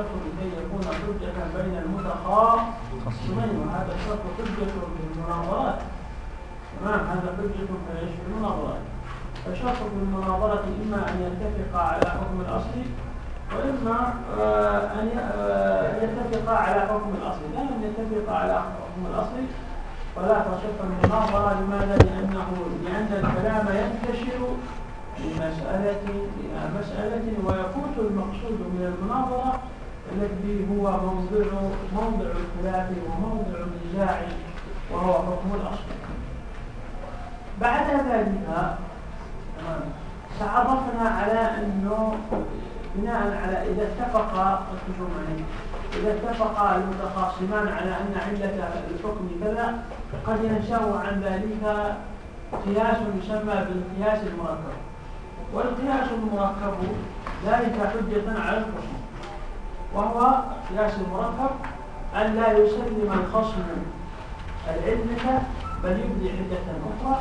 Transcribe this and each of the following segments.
الشرط لكي يكون حجة بين المتخاصمين وهذا الشرط حجة في المناظرات تمام هذا حجة في المناظرات فالشرط في المناظرة إما أن يتفق على حكم الأصل وإما آه، أن آه، يتفق على حكم الأصل. لا أن يتفق على حكم الأصل. فلا تصح المناظرة لماذا؟ لأنه لأن الكلام ينتشر لمسألة مسألة ويفوت المقصود من المناظرة الذي هو موضع موضع الخلاف وموضع النزاع وهو حكم الأصل. بعد ذلك تعرفنا على أنه بناء على إذا اتفق إذا اتفق المتخاصمان على أن علة الحكم كذا قد ينشأ عن ذلك قياس يسمى بالقياس المركب. والقياس المركب ذلك حجة على الخصم وهو قياس المركب أن لا يسلم الخصم العلة بل يبدي عدة أخرى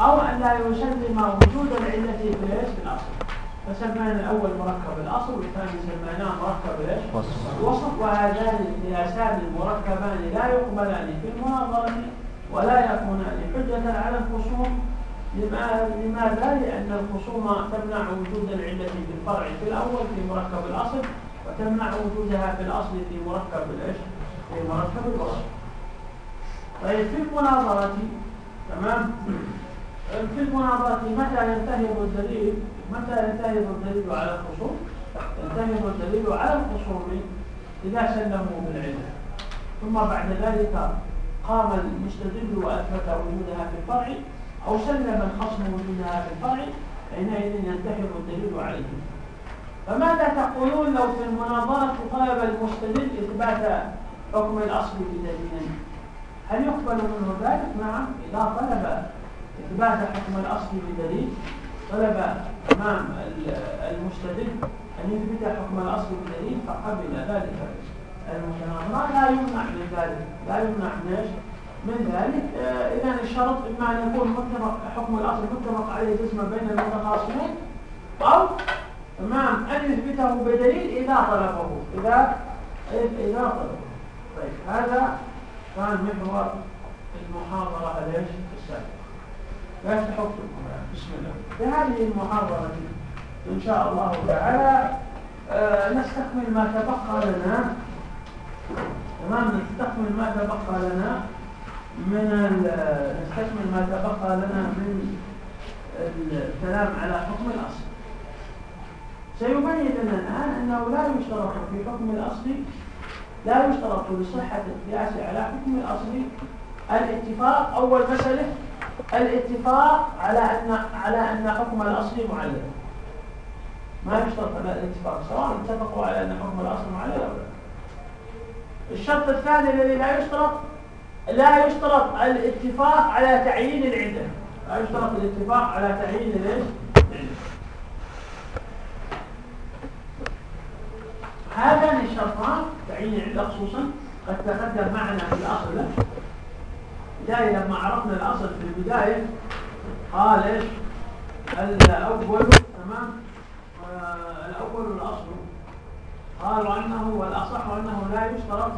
أو أن لا يسلم وجود العلة في الأصل. فسمينا الأول مركب الأصل والثاني سميناه مركب الايش؟ الوسط وهذان القياسان المركبان لا يقبلان في المناظرة ولا يكونان حجة على الخصوم. لماذا؟ لأن الخصوم تمنع وجود العلة في الفرع في الأول في مركب الأصل. وتمنع وجودها في الأصل في مركب الايش؟ في مركب الوسط. طيب في المناظرة تمام؟ في المناظرة متى ينتهي الدليل متى ينتهي الدليل على الخصوم ينتهي الدليل على الخصوم إذا سلموا بالعلة ثم بعد ذلك قام المستدل وأثبت وجودها في الفرع أو سلم الخصم وجودها في الفرع حينئذ ينتهي الدليل عليه فماذا تقولون لو في المناظرة طلب المستدل إثبات حكم الأصل بدليل هل يقبل منه ذلك؟ نعم إذا طلب إثبات حكم الأصل بدليل طلب أمام المستدل أن يثبت حكم الأصل بدليل فقبل ذلك المتناظرة. لا يمنع من ذلك لا يمنع من ذلك. آه، إذا الشرط إما أن يكون متفق حكم الأصل متفق عليه جسما بين المتخاصمين أو تمام؟ أن يثبته بدليل إذا طلبه. إذا إذا طلبه. طيب هذا كان محور المحاضرة. ليش؟ السابقة لا تحط بسم الله. في هذه المحاضرة إن شاء الله تعالى آه نستكمل ما تبقى لنا. تمام؟ نستكمل ما تبقى لنا من نستكمل ما تبقى لنا من الكلام على حكم الأصل. سيبين لنا الآن أنه لا يشترط في حكم الأصل لا يشترط لصحة القياس على حكم الأصل الاتفاق أول مسألة الاتفاق على أن على أن حكم الأصل معلل. ما يشترط على الاتفاق سواء اتفقوا على أن حكم الأصل معلل أو لا. الشرط الثاني الذي لا يشترط لا يشترط الاتفاق على تعيين العلة. لا يشترط الاتفاق على تعيين الايش هذان الشرطان تعيين العلة خصوصا قد تقدم معنا في الأصل. البداية لما عرفنا الأصل في البداية قال إيش؟ الأول تمام؟ آه، الأول الأصل قالوا أنه والأصح أنه لا يشترط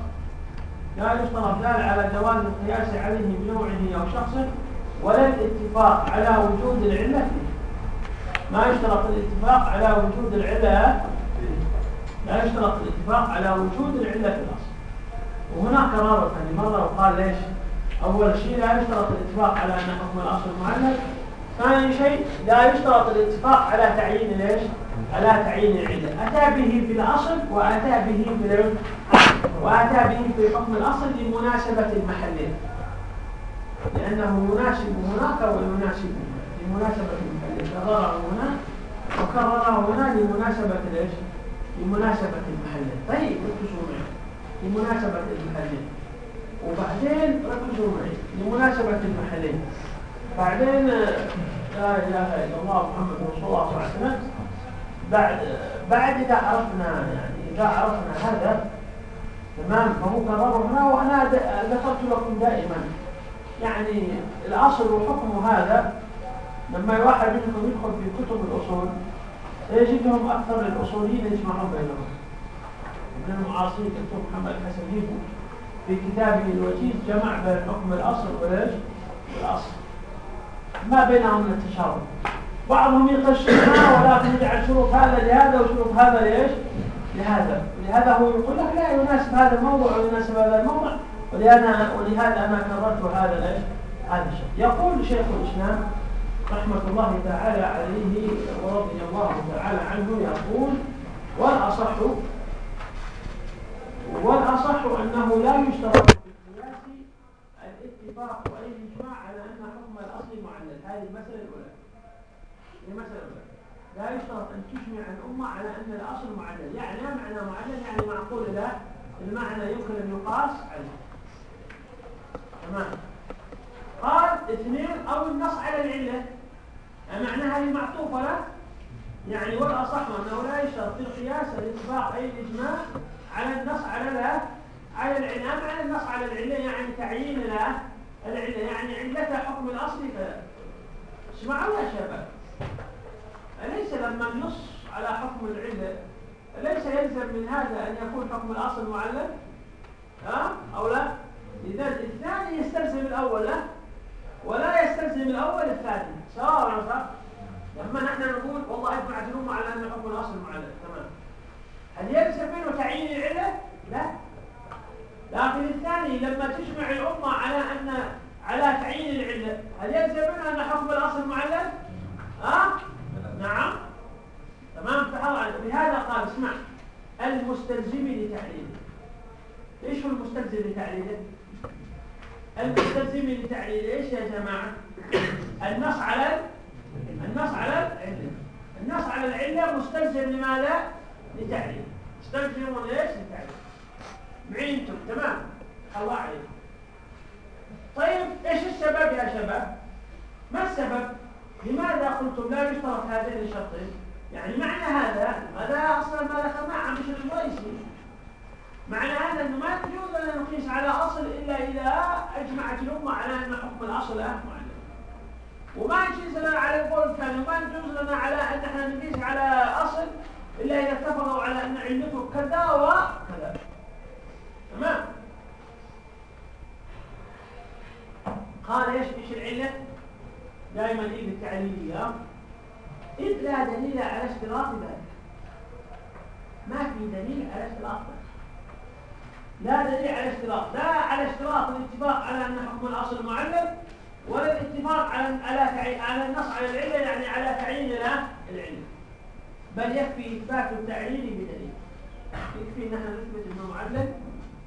لا يشترط لا على جواز القياس عليه بنوعه أو شخصه ولا الاتفاق على وجود العلة. فيه ما يشترط الاتفاق على وجود العلة لا يشترط الاتفاق على وجود العلة في الأصل. وهناك رابط ثاني مرة وقال ليش؟ أول شيء لا يشترط الاتفاق على أن حكم الأصل معلل ثاني شيء لا يشترط الاتفاق على تعيين ليش؟ على تعيين العلة. أتى به في الأصل وأتى به في وأتى به في حكم الأصل لمناسبة المحلين. لأنه يناسب هناك ويناسب لمناسبة المحلين. كرره هنا وكرره هنا لمناسبة ليش؟ لمناسبة المحلين طيب ركزوا معي لمناسبة المحلين وبعدين ركزوا معي لمناسبة المحلين بعدين لا إله إلا الله محمد رسول الله صلى الله عليه وسلم. بعد بعد إذا عرفنا يعني إذا عرفنا هذا تمام؟ فهو قرر هنا وأنا ذكرت لكم دائما. يعني الأصل وحكم هذا لما واحد منكم يدخل في كتب الأصول يجدهم أكثر الأصوليين يجمعون بينهم. من المعاصرين الدكتور محمد حسن هيبو في كتابه الوجيز جمع بين حكم الأصل وليش والأصل. ما بينهم من التشابه. بعضهم يقشرها ولكن يجعل شروط هذا لهذا وشروط هذا ليش لهذا. ولهذا هو يقول لك لا يناسب هذا الموضوع ويناسب هذا الموضوع. ولهذا ولهذا أنا كررت هذا ليش هذا الشيء. يقول شيخ الإسلام رحمة الله تعالى عليه ورضي الله تعالى عنه يقول والاصح والأصح أنه لا يشترط في القياس الاتفاق واي الاجماع على أن حكم الأصل معلل. هذه المسألة الأولى. المسألة الأولى. لا يشترط أن تجمع الأمة على أن الأصل معلل. يعني معنى معلل؟ يعني معقول له المعنى يمكن أن يقاس عليه. تمام؟ قال اثنين أو النص على العلة. معنى هذه معطوفة له يعني والاصح انه لا يشترط في القياس الاتفاق أي الإجماع على النص على لا على العله معنى النص على العلة يعني تعيين له العلة يعني علته حكم الاصلي اسمعوا يا شباب. أليس لما النص على حكم العلة أليس يلزم من هذا أن يكون حكم الأصل معلل ها؟ أو لا؟ إذا الثاني يستلزم الأول لا. ولا يستلزم الأول الثاني. سواء ولا صح؟ لما نحن نقول والله اجمعت الأمة على أن حكم الأصل معلل تمام. هل يلزم منه تعيين العلة؟ لا. لكن الثاني لما تجمع الأمة على أن على تعيين العلة هل يلزم منه أن حكم الأصل معلل؟ ها؟ أه؟ نعم. تمام. فحضر بهذا قال اسمع. المستلزم لتعليله إيش هو المستلزم لتعليله المستلزم لتعليله إيش يا جماعة؟ النص على النص على العلة. النص على العلة مستلزم لماذا؟ لتعليل. مستلزم ليش؟ لتعليل. معينتم تمام؟ الله عليكم. طيب إيش السبب يا شباب؟ ما السبب؟ لماذا قلتم لا يشترط هذين الشرطين يعني معنى هذا هذا أصلا؟ ما ذكرناه عن بشر الرئيسي معنى هذا إنه ما يجوز ان نقيس على أصل إلا إذا اجمعت الامه على أن حكم الأصل معلم وما يجوز لنا على القول الثاني وما يجوز لنا على أن إحنا نقيس على أصل إلا إذا اتفقوا على أن علته كذا وكذا تمام؟ قال إيش إيش العلة؟ دائما إيه بالتعليلية إذ لا دليل على اشتراط ذلك. ما في دليل على اشتراط ذلك. لا دليل على اشتراط لا على اشتراط الاتفاق على أن حكم الأصل معلم ولا الاتفاق على على على النص على العلة يعني على تعيين العلة بل يكفي إثبات التعليل بدليل. يكفي أن إحنا نثبت أنه معلم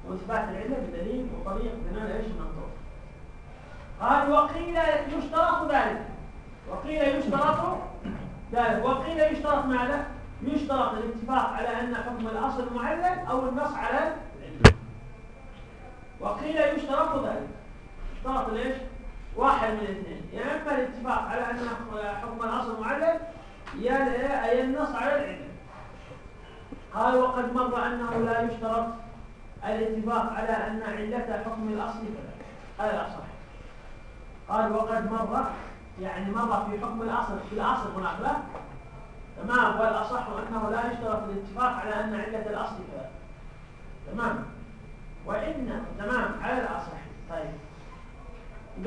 وإثبات العلة بدليل وطريق بناء إيش؟ النظر قال وقيل يشترط ذلك. وقيل يشترط ذلك. وقيل يشترط ماذا؟ يشترط الاتفاق على أن حكم الأصل معلل أو النص على وقيل يشترط ذلك. اشترط ليش؟ واحد من الاثنين يا يعني إما الاتفاق على أن حكم الاصل معلل يا النص على العلم قال وقد مر أنه لا يشترط الاتفاق على أن علة حكم الاصل كذا. هذا الاصح قال وقد مر يعني مر في حكم الأصل في الأصل هناك لا؟ تمام. والأصح أنه لا يشترط الاتفاق على أن علة الأصل كذا. تمام. وإن تمام على الأصح. طيب.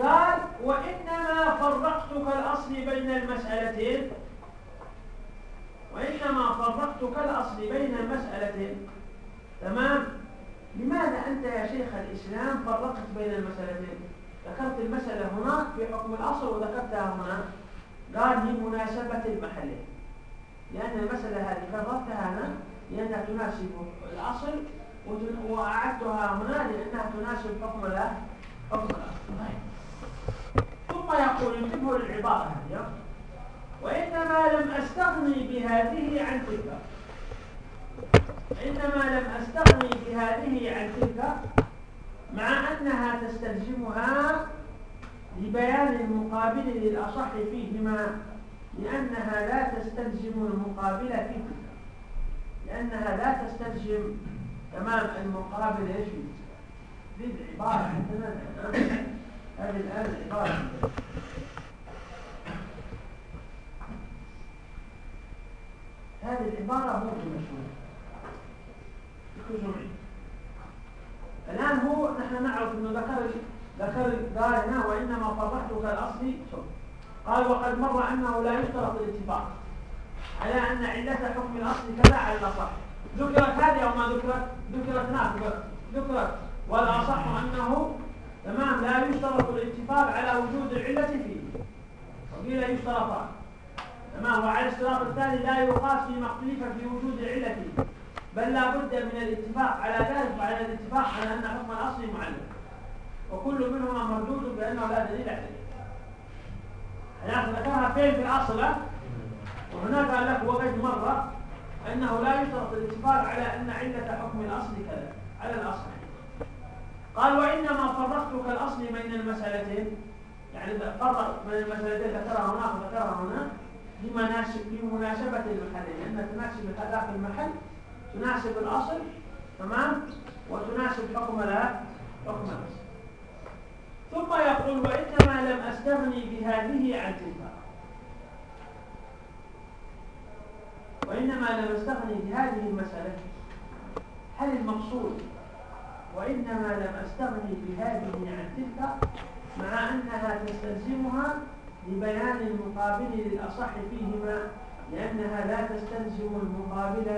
قال وإنما فرقت كالأصل بين المسألتين. وإنما فرقت كالأصل بين المسألتين. تمام؟ لماذا أنت يا شيخ الإسلام فرقت بين المسألتين؟ ذكرت المسألة هناك في حكم الأصل وذكرتها هنا. قال لمناسبة المحلين لأن المسألة هذه فرقتها أنا لأنها تناسب الأصل. وأعدتها هنا لأنها تناسب حكم حكم الأصل ثم يقول انتبهوا للعبارة هذه وإنما لم أستغني بهذه عن تلك. إنما لم أستغني بهذه عن تلك مع أنها تستلزمها لبيان المقابل للأصح فيهما لأنها لا تستلزم المقابل في تلك لأنها لا تستلزم تمام المقابل إيش؟ في العبارة عندنا هذه الآن العبارة هذه العبارة بمشهورة خزوعي الآن هو نحن نعرف أنه ذكر ذكر قال هنا وإنما فرحت كالأصل قال وقد مر أنه لا يشترط الاتفاق على أن علة حكم الأصل كذا على الأصح ذكرت هذه أو ما ذكرت ذكرت نعم ذكرت. والأصح أنه تمام لا يشترط الاتفاق على وجود العلة فيه. وقيل يشترطان. تمام وعلى الاشتراط الثاني لا يقاس فيما اختلف في وجود العلة فيه. بل لا بد من الاتفاق على ذلك وعلى الاتفاق على أن حكم الأصل معلم. وكل منهما مردود بأنه لا دليل عليه. هناك ذكرها فين في الأصل؟ وهنا قال لك وقد مر. أنه لا يشترط الاتفاق على أن علة حكم الأصل كذا على الأصل. قال وإنما فرقت كالأصل بين المسألتين. يعني فرق بين المسألتين ذكرها هناك وذكرها هنا لمناسبة المحلين لأن تناسب في المحل تناسب الأصل تمام؟ وتناسب حكم لا حكم الأصل. ثم يقول وإنما لم أستغني بهذه عن تلك وإنما لم أستغني بهذه المسألة. هل المقصود وإنما لم أستغني بهذه عن تلك مع أنها تستلزمها لبيان المقابل للأصح فيهما؟ لأنها لا تستلزم المقابل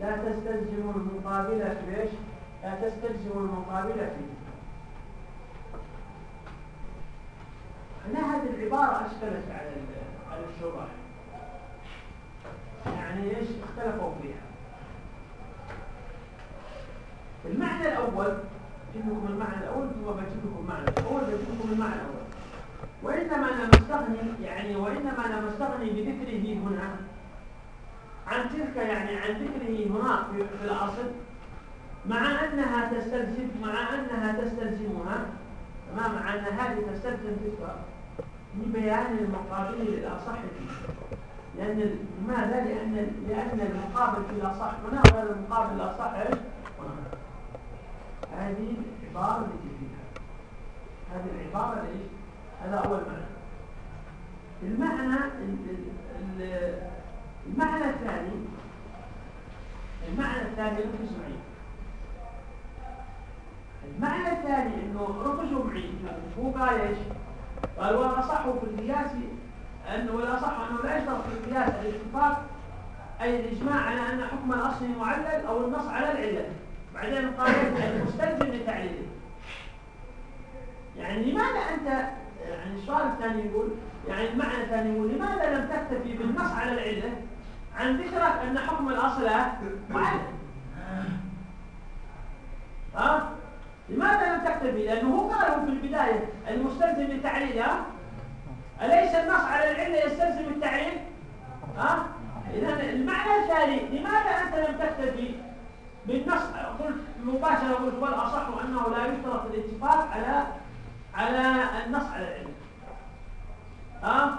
لا تستلزم المقابلة في إيش؟ لا تستلزم المقابلة في هنا هذه العبارة أشكلت على على الشرح يعني إيش؟ اختلفوا فيها. المعنى الأول لكم المعنى الأول ثم بجيب لكم المعنى الأول بجيب لكم المعنى الأول. وإنما أنا مستغني يعني وإنما أنا مستغني بذكره هنا عن تلك يعني عن ذكره هناك في الأصل. مع أنها تستلزم مع أنها تستلزمها تمام؟ مع أن هذه تستلزم تلك. لبيان المقابل للأصح لأن لماذا؟ لأن لأن المقابل في الأصح هنا غير المقابل الأصح إيش؟ هذه العبارة التي فيها هذه العبارة إيش؟ هذا أول معنى المعنى المعنى الثاني المعنى الثاني ركزوا معي المعنى الثاني إنه ركزوا معي هو قال إيش؟ قال والاصح في القياس انه والاصح انه لا يشترط في القياس الاتفاق أي الإجماع على أن حكم الأصل معلل أو النص على العله بعدين قال المستلزم لتعليله. يعني لماذا أنت يعني السؤال الثاني يقول يعني المعنى الثاني يقول لماذا لم تكتفي بالنص على العله عن ذكرك أن حكم الأصل معلم ها؟ لماذا لم تكتفي؟ لأنه هو قاله في البداية المستلزم للتعليل ها أليس النص على العلة يستلزم التعليل ها؟ إذا المعنى الثاني لماذا أنت لم تكتفي بالنص؟ قلت مباشرة قلت والأصح أنه لا يشترط الاتفاق على على النص على العلة ها؟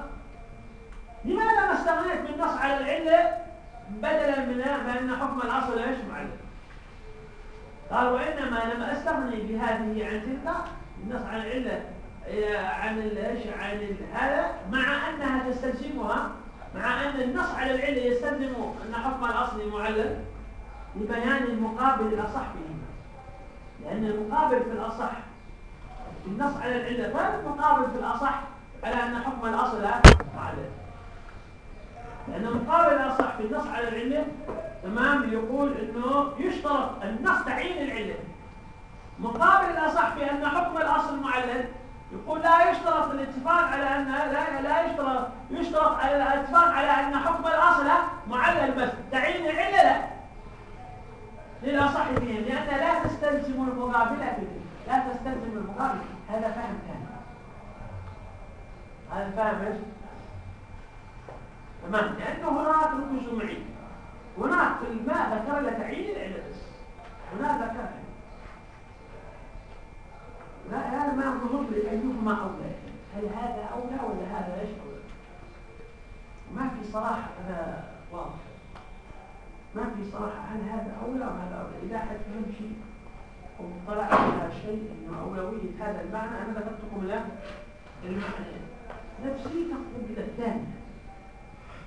لماذا ما استغنيت بالنص على العلة بدلا من بأن حكم الأصل إيش معلم قال وإنما لم أستغني بهذه عن تلك النص عن العلة. عن إيش عن هذا مع أنها تستلزمها مع أن النص على العلة يستلزم أن حكم الأصل معلم لبيان المقابل الأصح فيهما لأن المقابل في الأصح النص على العلة غير المقابل في الأصح على أن حكم الأصل معلم لأن المقابل الأصح في النص على العلة تمام يقول إنه يشترط النص تعيين العلة. مقابل الأصح في أن حكم الأصل معلل يقول لا يشترط الاتفاق على أن لا لا يشترط يشترط على الاتفاق على أن حكم الأصل معلل بس. تعيين العلة لا. للأصح فيهم لأن لا تستلزم المقابلة فيه لا تستلزم المقابل هذا فهم ثاني. هذا فهم إيش؟ تمام. لأنه هناك ركن جمعي. هناك في الماء ذكر لتعيين العلة بس هناك ذكر. لا هذا ما لي أيهما أولى؟ هل هذا أولى ولا هذا إيش أولى؟ ما في صراحة هذا واضح. ما في صراحة هل هذا أولى أو هذا أولى؟ إذا حد فهم شيء وطلع على شيء إنه أولوية هذا المعنى أنا ذكرتكم الآن المعنى. نفسي تقوم إلى الثاني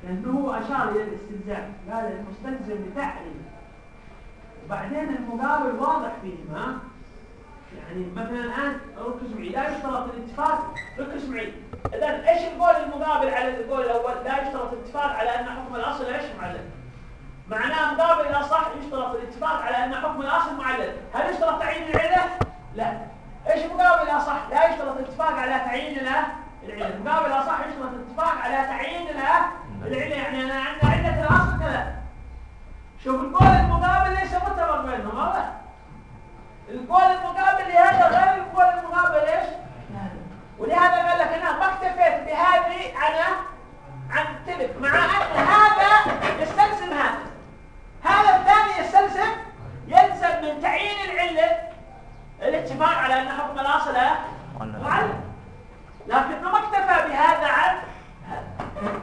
لأنه أشار إلى الاستلزام قال المستلزم بتعليم وبعدين المقابل واضح فيهما. يعني مثلا الآن ركز معي. لا يشترط الاتفاق. ركز معي. إذا إيش القول المقابل على القول الأول؟ لا يشترط الاتفاق على أن حكم الأصل إيش معلل معناه مقابل الأصح يشترط الاتفاق على أن حكم الأصل معلل هل يشترط تعيين العلة؟ لا. إيش مقابل الأصح لا يشترط الاتفاق على تعيين العلة. مقابل الأصح يشترط الاتفاق على تعيين العلة. يعني أنا عندنا علة الأصل كذا. شوف القول المقابل ليس متفق بينهم واضح. القول المقابل لهذا غير القول المقابل إيش؟ ولهذا قال لك أنا ما اكتفيت بهذه أنا عن تلك. مع أن هذا يستلزم هذا. هذا الثاني يستلزم يلزم من تعيين العلة الاتفاق على ان حكم الاصل معلم لكنه ما اكتفى بهذا عن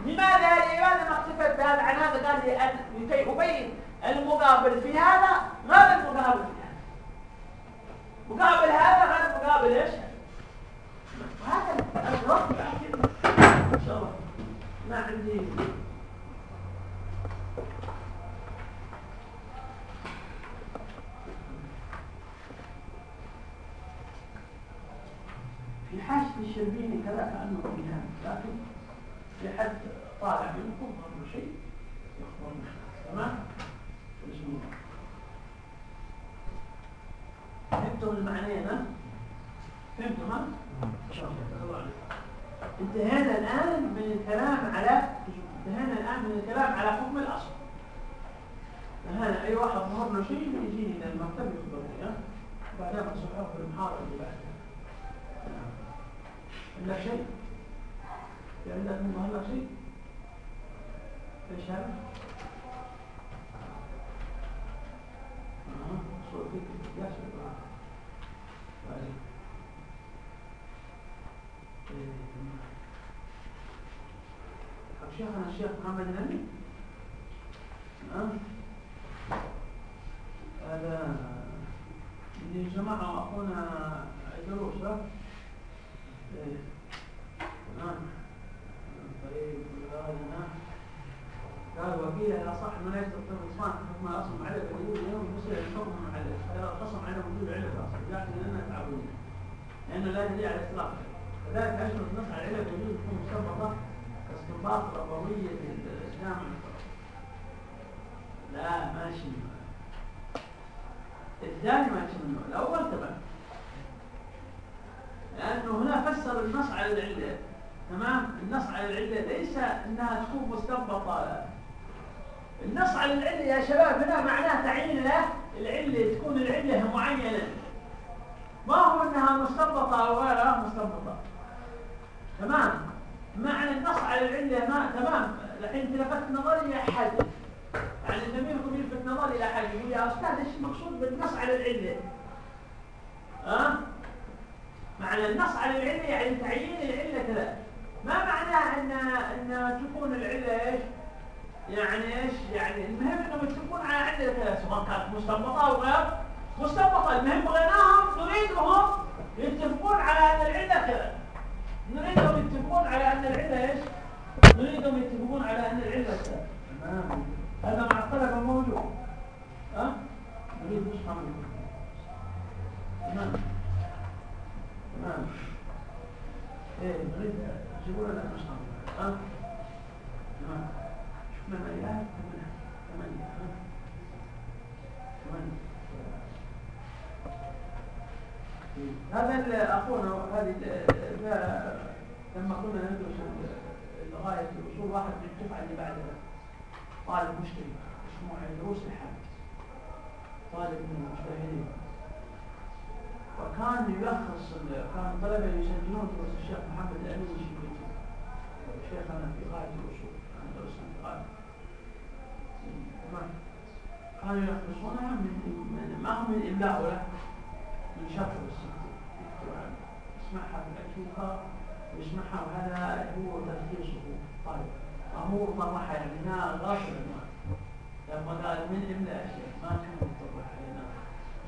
لماذا؟ لماذا ما اكتفى بهذا عن هذا؟ قال لي لكي ابين المقابل في هذا غير المقابل. في مقابل هذا غير مقابل إيش؟ هذا الرب ان شاء الله. ما عندي. في حاشة الشربيني كذا كأنه فيها لكن في حد طالع منكم قبل شيء يخبرنا تمام؟ بسم الله فهمتم المعنيين ها؟ فهمتم ها؟ انتهينا الآن من الكلام على انتهينا الآن من الكلام على حكم الأصل انتهينا أي واحد ظهر له شيء يجيني إلى المكتب يخبرني ها؟ بعدين أصححه في المحاضرة اللي بعدها عندك شيء؟ في عندك من شيء؟ إيش هذا؟ شيخنا الشيخ محمد النبي هذا اللي جماعة أخونا دروس نعم طيب قال وكيل إذا صح أنه لا يستطيع الإنسان حكم الأصل معلق اليوم يصير الحكم معلق إذا قسم على وجود علة الأصل يعني لأننا تعبدون لأنه لا دليل على اختلاف كذلك أشهر النص على علة وجود تكون مستنبطة كاستنباط ربوية الإسلام لا ماشي الثاني ماشي منه الأول تمام. لأنه هنا فسر النص على العلة. تمام؟ النص على العلة ليس أنها تكون مستنبطة النص على العلة يا شباب هنا معناه تعيين له العلة تكون العلة معينة. ما هو إنها مستنبطة أو غيرها؟ مستنبطة. تمام. معنى النص على العلة ما تمام. الحين تلفت نظري إلى حد. يعني زميلكم يلفت نظري إلى حد. يقول يا أستاذ إيش المقصود بالنص على العلة؟ ها؟ معنى النص على العلة يعني تعيين العلة كذا. ما معناه إن إن تكون العلة إيش؟ يعني إيش؟ يعني المهم إنهم يتفقون على ثلاث سواء كانت مستنبطة أو غير مستنبطة المهم بغيناهم نريدهم يتفقون على أن العلة كذا. نريدهم يتفقون على أن العلة إيش؟ نريدهم يتفقون على أن العلة كذا. تمام هذا مع الطلبة موجود ها؟ نريد نسخة منه تمام. تمام. إيه نريد يجيبوا لنا نسخة ها؟ ما ثمانية ثمانية ثمانية هذا أخونا هذه لما كنا ندرس لغاية الأصول واحد من الدفعة اللي بعدها طالب مشتري اسمه دروس الحج طالب من المجتهدين. وكان يلخص كان طلبة يسجلون دروس الشيخ محمد الأمين الشيخ شيخنا في غاية الأصول. يلخصونها من ما هو من إملاء ولا من شرح بس يسمعها في الاكيوكا يسمعها وهذا هو تلخيصه طيب. هو طرحها يعني هنا غاصب لما قال من إملاء اشياء ما كان يطرح علينا؟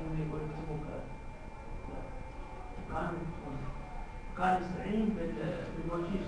إنه يقول اكتبوا كان كان يستعين بالوجيز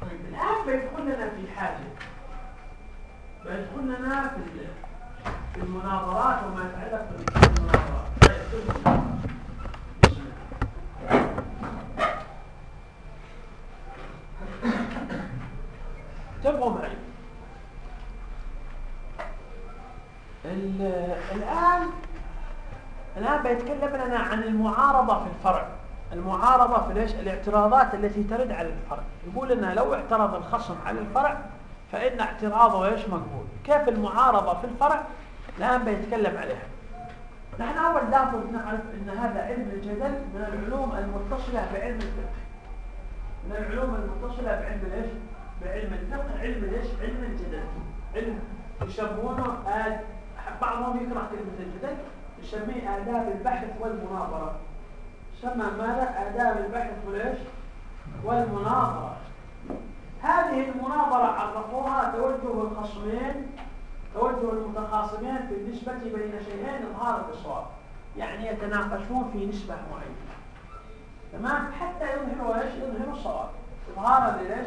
طيب الآن بيدخل لنا في حاجة بيدخل لنا في في المناظرات وما يتعلق بالمناظرات. طيب انتبهوا معي. الآن الآن بيتكلم لنا عن المعارضة في الفرع. المعارضة في ليش؟ الاعتراضات التي ترد على الفرع. يقول لنا لو اعترض الخصم على الفرع فإن اعتراضه إيش مقبول؟ كيف المعارضة في الفرع؟ الآن بيتكلم عليها. نحن أول لابد نعرف أن هذا علم الجدل من العلوم المتصلة بعلم الفقه. من العلوم المتصلة بعلم الايش بعلم الفقه. علم الايش علم الجدل. علم يسمونه بعضهم يكره كلمة الجدل يسميه آداب البحث والمناظرة. سمى ماذا؟ آداب البحث والايش والمناظرة. هذه المناظرة عرفوها توجه الخصمين توجه المتخاصمين في النسبة بين شيئين إظهارا بالصواب يعني يتناقشون في نسبة معينة. تمام؟ حتى يظهروا إيش؟ يظهروا الصواب إظهارا ليش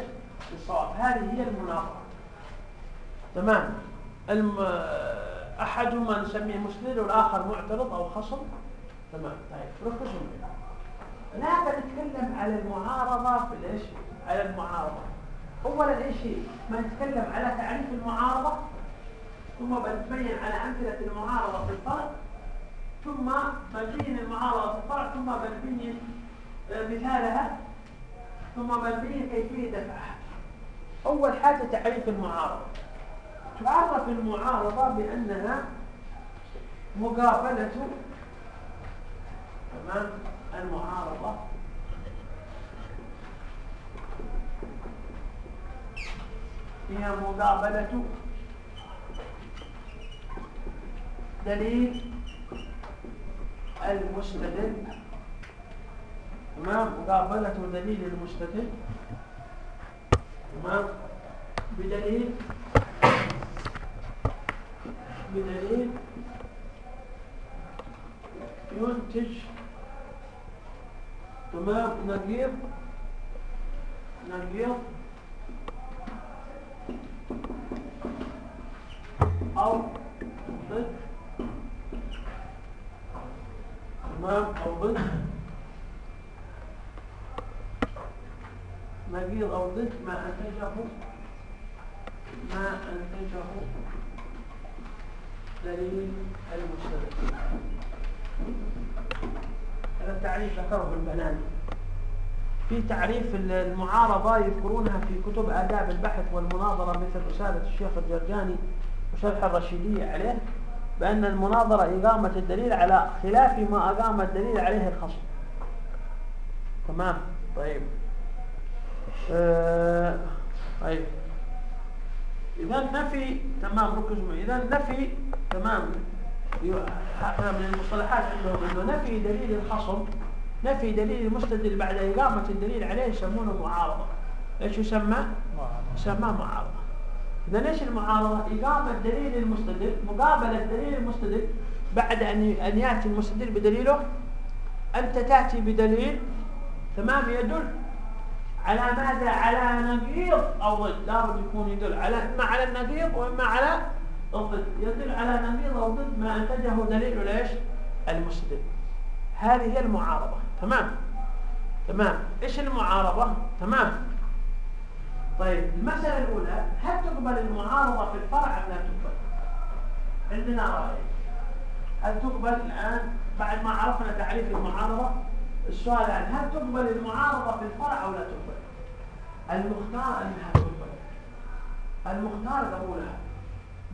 للصواب هذه هي المناظرة. تمام؟ الم... أحدهما نسميه مسند والآخر معترض أو خصم. تمام؟ طيب ركزوا لا بنتكلم على المعارضة في الايش على المعارضة. أولا إيش ما نتكلم على تعريف المعارضة ثم بنبين على أمثلة المعارضة في الفرق ثم بنبين المعارضة في الفرق ثم بنبين آه، مثالها ثم بنبين كيفية دفعها. أول حاجة تعريف المعارضة. تعرف المعارضة بأنها مقابلة تمام؟ المعارضة. هي مقابلة دليل المستدل. تمام؟ مقابلة دليل المستدل. تمام؟ بدليل بدليل ينتج تمام؟ نقيض نقيض أو ضد. تمام؟ أو ضد. نقيض أو ضد ما أنتجه. ما أنتجه. دليل المستدل هذا التعريف ذكره البناني في تعريف المعارضة يذكرونها في كتب آداب البحث والمناظرة مثل رسالة الشيخ الجرجاني وشرح الرشيدية عليه بأن المناظرة إقامة الدليل على خلاف ما أقام الدليل عليه الخصم. تمام؟ طيب. آه طيب. إذا نفي تمام ركز معي. إذا نفي تمام. من المصطلحات عندهم أنه نفي دليل الخصم نفي دليل المستدل بعد إقامة الدليل عليه يسمونه معارضة إيش يسمى؟ يسمى معارضة إذا إيش المعارضة؟ إقامة دليل المستدل مقابلة دليل المستدل بعد أن أن يأتي المستدل بدليله أنت تأتي بدليل تمام يدل على ماذا؟ على نقيض أو ضد لابد يكون يدل على إما على النقيض وإما على الضد يدل على نقيض أو ضد ما أنتجه دليل ليش؟ المستدل هذه هي المعارضة. تمام؟ تمام. إيش المعارضة؟ تمام. طيب المسألة الأولى هل تقبل المعارضة في الفرع أم لا تقبل؟ عندنا رأي. هل تقبل الآن؟ بعد ما عرفنا تعريف المعارضة السؤال الآن هل تقبل المعارضة في الفرع أو لا تقبل؟ المختار أنها تقبل. المختار قبولها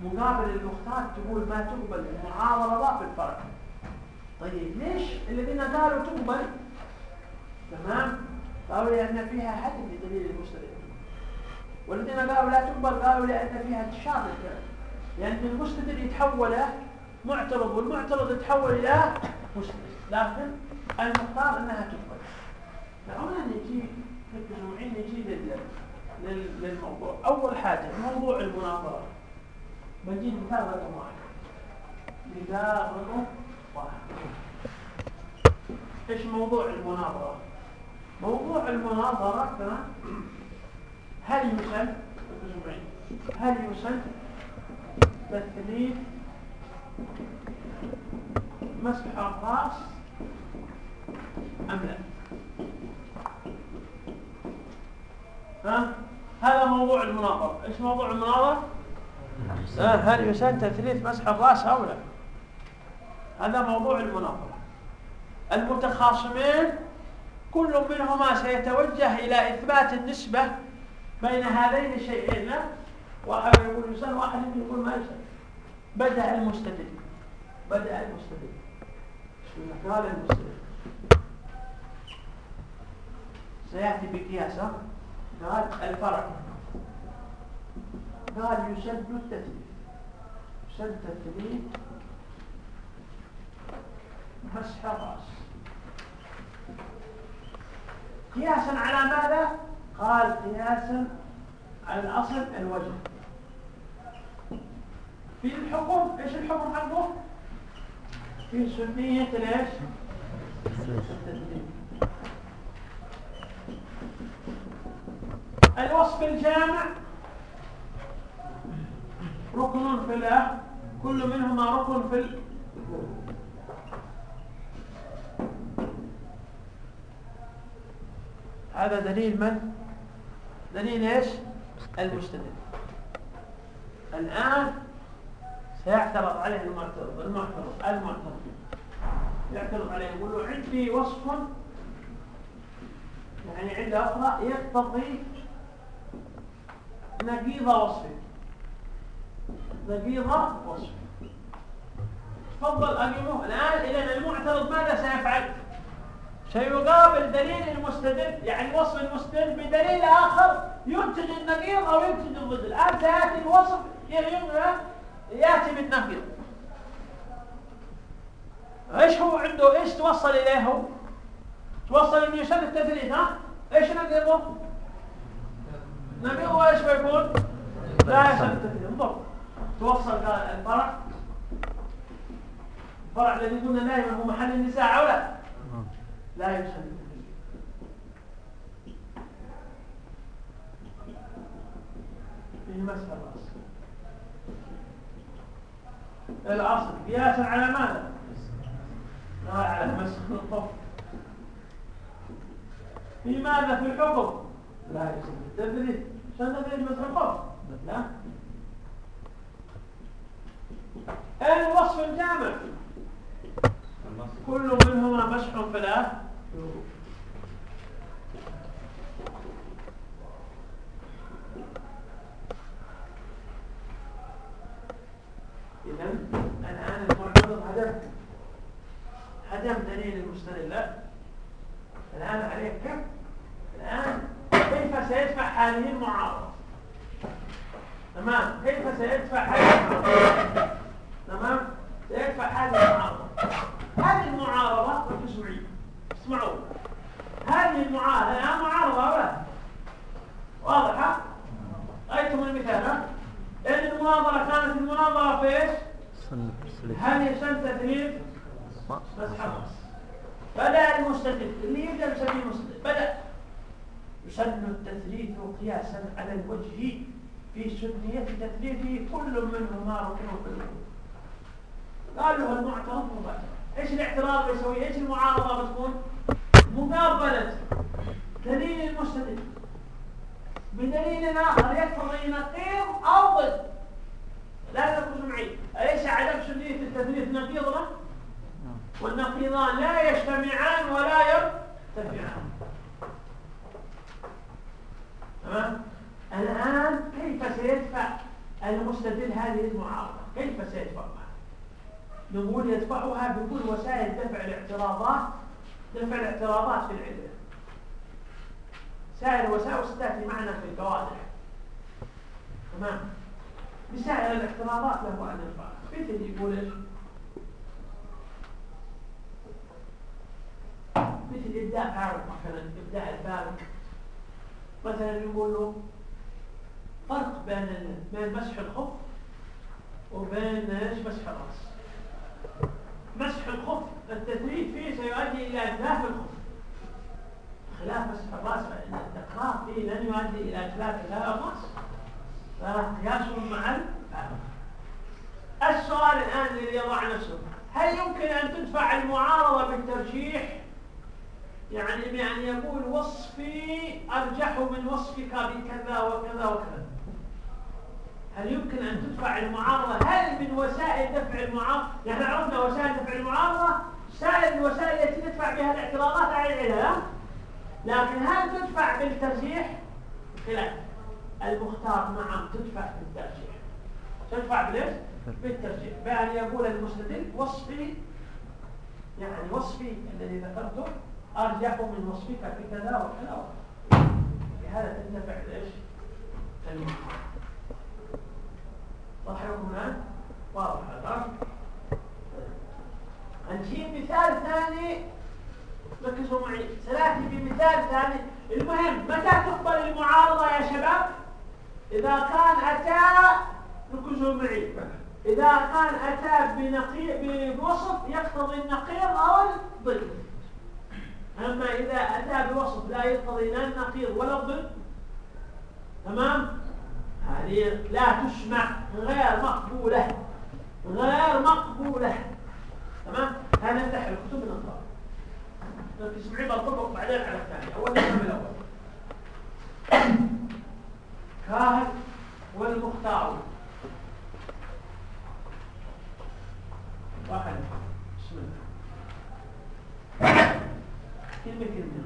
مقابل المختار تقول ما تقبل المعارضة في الفرع طيب ليش الذين قالوا تقبل؟ تمام؟ قالوا لأن فيها حد لدليل المستدل والذين قالوا لا تقبل قالوا لأن فيها للكلام لأن المستدل يتحول معترض والمعترض يتحول إلى مستدل لكن المختار أنها تقبل. دعونا نجي نجي للموضوع. أول حاجة موضوع المناظرة. مثال رقم واحد مثال رقم إيش موضوع المناظرة؟ موضوع المناظرة هل يسن هل يسن تثليث مسح الرأس أم لا؟ ها؟ هذا موضوع المناظرة. إيش موضوع المناظرة؟ هل يسن تثليث مسح الرأس أو لا هذا موضوع المناظرة. المتخاصمين كل منهما سيتوجه إلى إثبات النسبة بين هذين الشيئين. واحد يقول يسأل واحد يقول ما يسأل بدأ المستدل. بدأ المستدل. قال المستدل. سيأتي بقياسه قال الفرق. قال يسد التثليث يسد التثليث مسح الراس قياسا على ماذا؟ قال قياسا على الأصل الوجه. في الحكم إيش الحكم حقه في سنية ليش الوصف الجامع ركن في الله كل منهما ركن في هذا دليل من؟ دليل إيش؟ المستدل الآن سيعترض عليه المعترض المعترض المعترض. يعترض عليه يقول له عندي وصف يعني عندي أخرى يقتضي نقيض وصف نقيض وصف. تفضل أقيمه الآن إذا المعترض ماذا سيفعل؟ سيقابل دليل المستدل يعني وصف المستدل بدليل آخر ينتج النقيض أو ينتج الضد. الآن سيأتي الوصف يأتي بالنقيض. إيش هو عنده؟ إيش توصل إليه هو؟ توصل إنه يشد التثليث ها؟ إيش نقيضه؟ نقيضه إيش بيكون؟ لا يشد التثليث انظر. توصل الفرع. الفرع الذي قلنا دائما هو محل النزاع أو لا؟ لا يشد التثليث في مسح الرأس. الاصل قياسا على ماذا؟ على مسح الطف. في ماذا في الحكم؟ لا يسمى التدريب عشان تدريب مسح الخف لا. الوصف الجامع. كل منهما مسح فلا. إذا الآن المعترض هدف عدم دليل المستدل لا الآن عليك كم؟ الآن كيف سيدفع هذه المعارضة؟ تمام. كيف سيدفع هذه المعارضة؟ تمام؟ سيدفع هذه المعارضة. هذه المعارضة ركزوا اسمعوا. هذه المعارضة الآن معارضة واضحة؟ رأيتم المثال لأن المناظرة كانت المناظرة في إيش؟ هل يسمى تثليث مسح الراس بدأ المستدل اللي يبدأ نسميه مستدل بدأ. يسن التثليث قياسا على الوجه في سنية تثليثه كل منهما ركن في الوجود قال له المعترض مباشرة إيش الاعتراض بيسوي إيش المعارضة بتكون؟ مقابلة دليل المستدل بدليل آخر يقتضي نقيض أو ضد. لا تكون معي. أليس عدم سنية التثليث نقيض له؟ والنقيضان لا يجتمعان ولا يرتفعان. تمام؟ الآن كيف سيدفع المستدل هذه المعارضة؟ كيف سيدفعها نقول يدفعها بكل وسائل دفع الاعتراضات دفع الاعتراضات في العلم سائر الوسائل ستأتي معنا في القواعد تمام؟ بسائر الاعتراضات له أن يرفعها مثل يقول إيش؟ مثل إبداع فارق مثلا إبداع الفارق مثلا يقول له فرق بين بين مسح الخف وبين إيش؟ مسح الرأس. مسح الخف التثريب فيه سيؤدي إلى إتلاف الخف. خلاف مسح الرأس فإن التكرار فيه لن يؤدي إلى إتلاف الرأس. فقياس مع السؤال الآن الذي يضع نفسه هل يمكن أن تدفع المعارضة بالترجيح؟ يعني بأن يقول وصفي أرجح من وصفك بكذا وكذا وكذا. هل يمكن أن تدفع المعارضة؟ هل من وسائل دفع المعارضة؟ نحن عرفنا وسائل دفع المعارضة سائل الوسائل التي ندفع بها الاعتراضات على العلم لكن هل تدفع بالترجيح؟ خلاف المختار نعم تدفع بالترجيح. تدفع بالإيش؟ بالترجيح. بأن يقول المستدل وصفي يعني وصفي الذي ذكرته أرجح من وصفك في كذا وكذا بهذا تنتفع إيش؟ واضح الآن؟ واضح هذا نجيب مثال ثاني. ركزوا معي. سنأتي بمثال ثاني. المهم متى تقبل المعارضة يا شباب؟ إذا كان أتى ركزوا معي. إذا كان أتى بنقيض بوصف يقتضي النقيض أو الضد. أما إذا أتى بوصف لا يقتضي لا النقيض ولا الضد. تمام؟ هذه لا تسمع غير مقبولة غير مقبولة. تمام؟ هذا نفتح الكتب نقرأ تسمعين بالطبق بعدين على الثاني. أول نعم الأول كاهل والمختار واحد بسم الله كلمة كلمة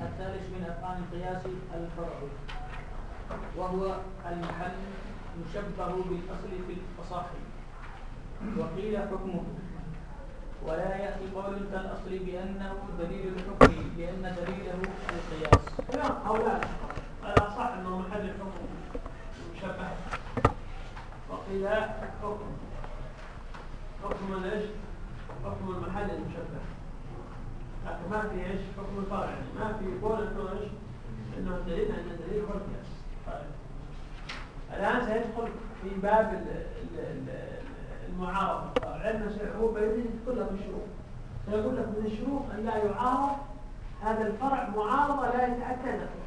الثالث من أركان القياس الفرع الفصاحة وقيل حكمه. ولا يأتي قول كالأصل بأنه دليل الحكم لأن دليله القياس لا أو لا هذا صح أنه محل الحكم مشبه وقيل حكم حكم إيش؟ حكم المحل المشبه لكن ما في إيش؟ حكم الفرع يعني ما في قول انه إيش؟ انه دليل ان دليل هو القياس طيب الان سيدخل في باب المعارضه علمنا هو بيدين كلها من الشروط الشروط أن لا يعارض هذا الفرع معارضة لا نفسه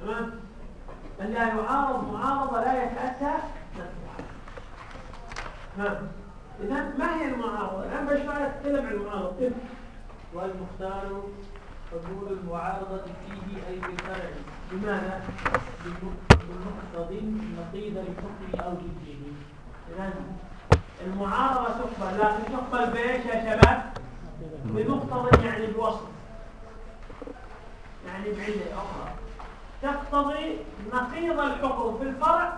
تمام؟ أن لا يعارض معارضة لا يتأتى نفسها نعم إذا ما هي المعارضة؟ الآن بشويه تتكلم عن المعارضة. والمختار قبول المعارضة فيه أي بالفرع بماذا؟ بمقتض نقيض الحكم أو ضده إذا المعارضة تقبل لكن تقبل بإيش يا شباب؟ بمقتضى يعني بوصف يعني بعلة أخرى. تقتضي نقيض الحكم في الفرع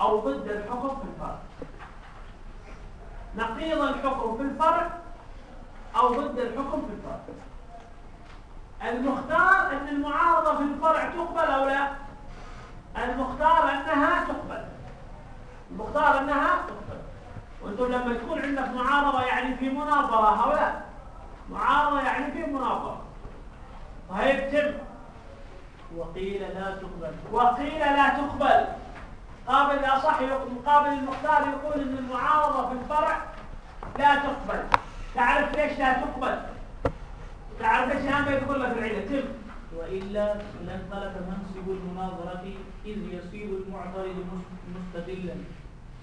أو ضد الحكم في الفرع. نقيض الحكم في الفرع أو ضد الحكم في الفرع. المختار أن المعارضة في الفرع تقبل أو لا؟ المختار أنها تقبل. المختار أنها تقبل وأنتم لما تكون عندك معارضة يعني في مناظرة أو لا معارضة يعني في مناظرة. طيب تم. وقيل لا تقبل. وقيل لا تقبل. قابل أصح مقابل المختار يقول أن المعارضة في الفرع لا تقبل. تعرف ليش لا تقبل؟ تعرف ليش هم يقول لك العلة؟ تم. وإلا لانطلق منصب المناظرة إذ يصير المعترض مستدلا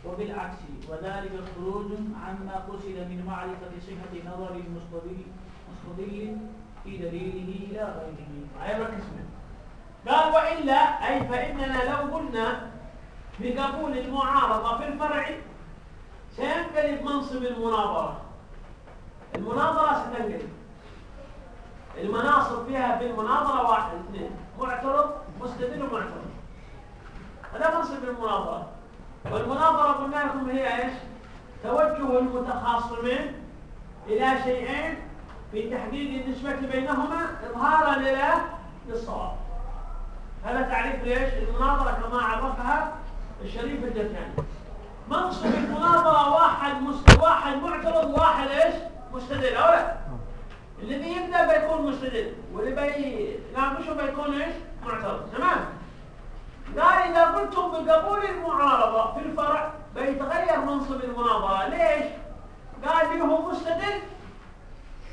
وبالعكس وذلك خروج عما قصد من معرفة صحة نظر المستدل مستدل في دليله إلى غيره. أيوة اسمه. قال وإلا أي فإننا لو قلنا بقبول المعارضة في الفرع سينقلب منصب المناظرة المناظرة ستنقلب المناصب فيها في المناظرة واحد اثنين. معترض؟ مستدل ومعترض. هذا منصب المناظرة والمناظرة قلنا لكم هي إيش؟ توجه المتخاصمين إلى شيئين في تحديد النسبة بينهما إظهارا للصواب هذا تعريف ليش؟ المناظرة كما عرفها الشريف الجتاني منصب المناظرة واحد. واحد معترض واحد إيش؟ مستدل أو لا الذي يبدأ بيكون مستدل واللي بيناقشه بيكون إيش معترض تمام؟ قال إذا قلتم بقبول المعارضة في الفرع بيتغير منصب المناظرة ليش؟ قال لي هو مستدل.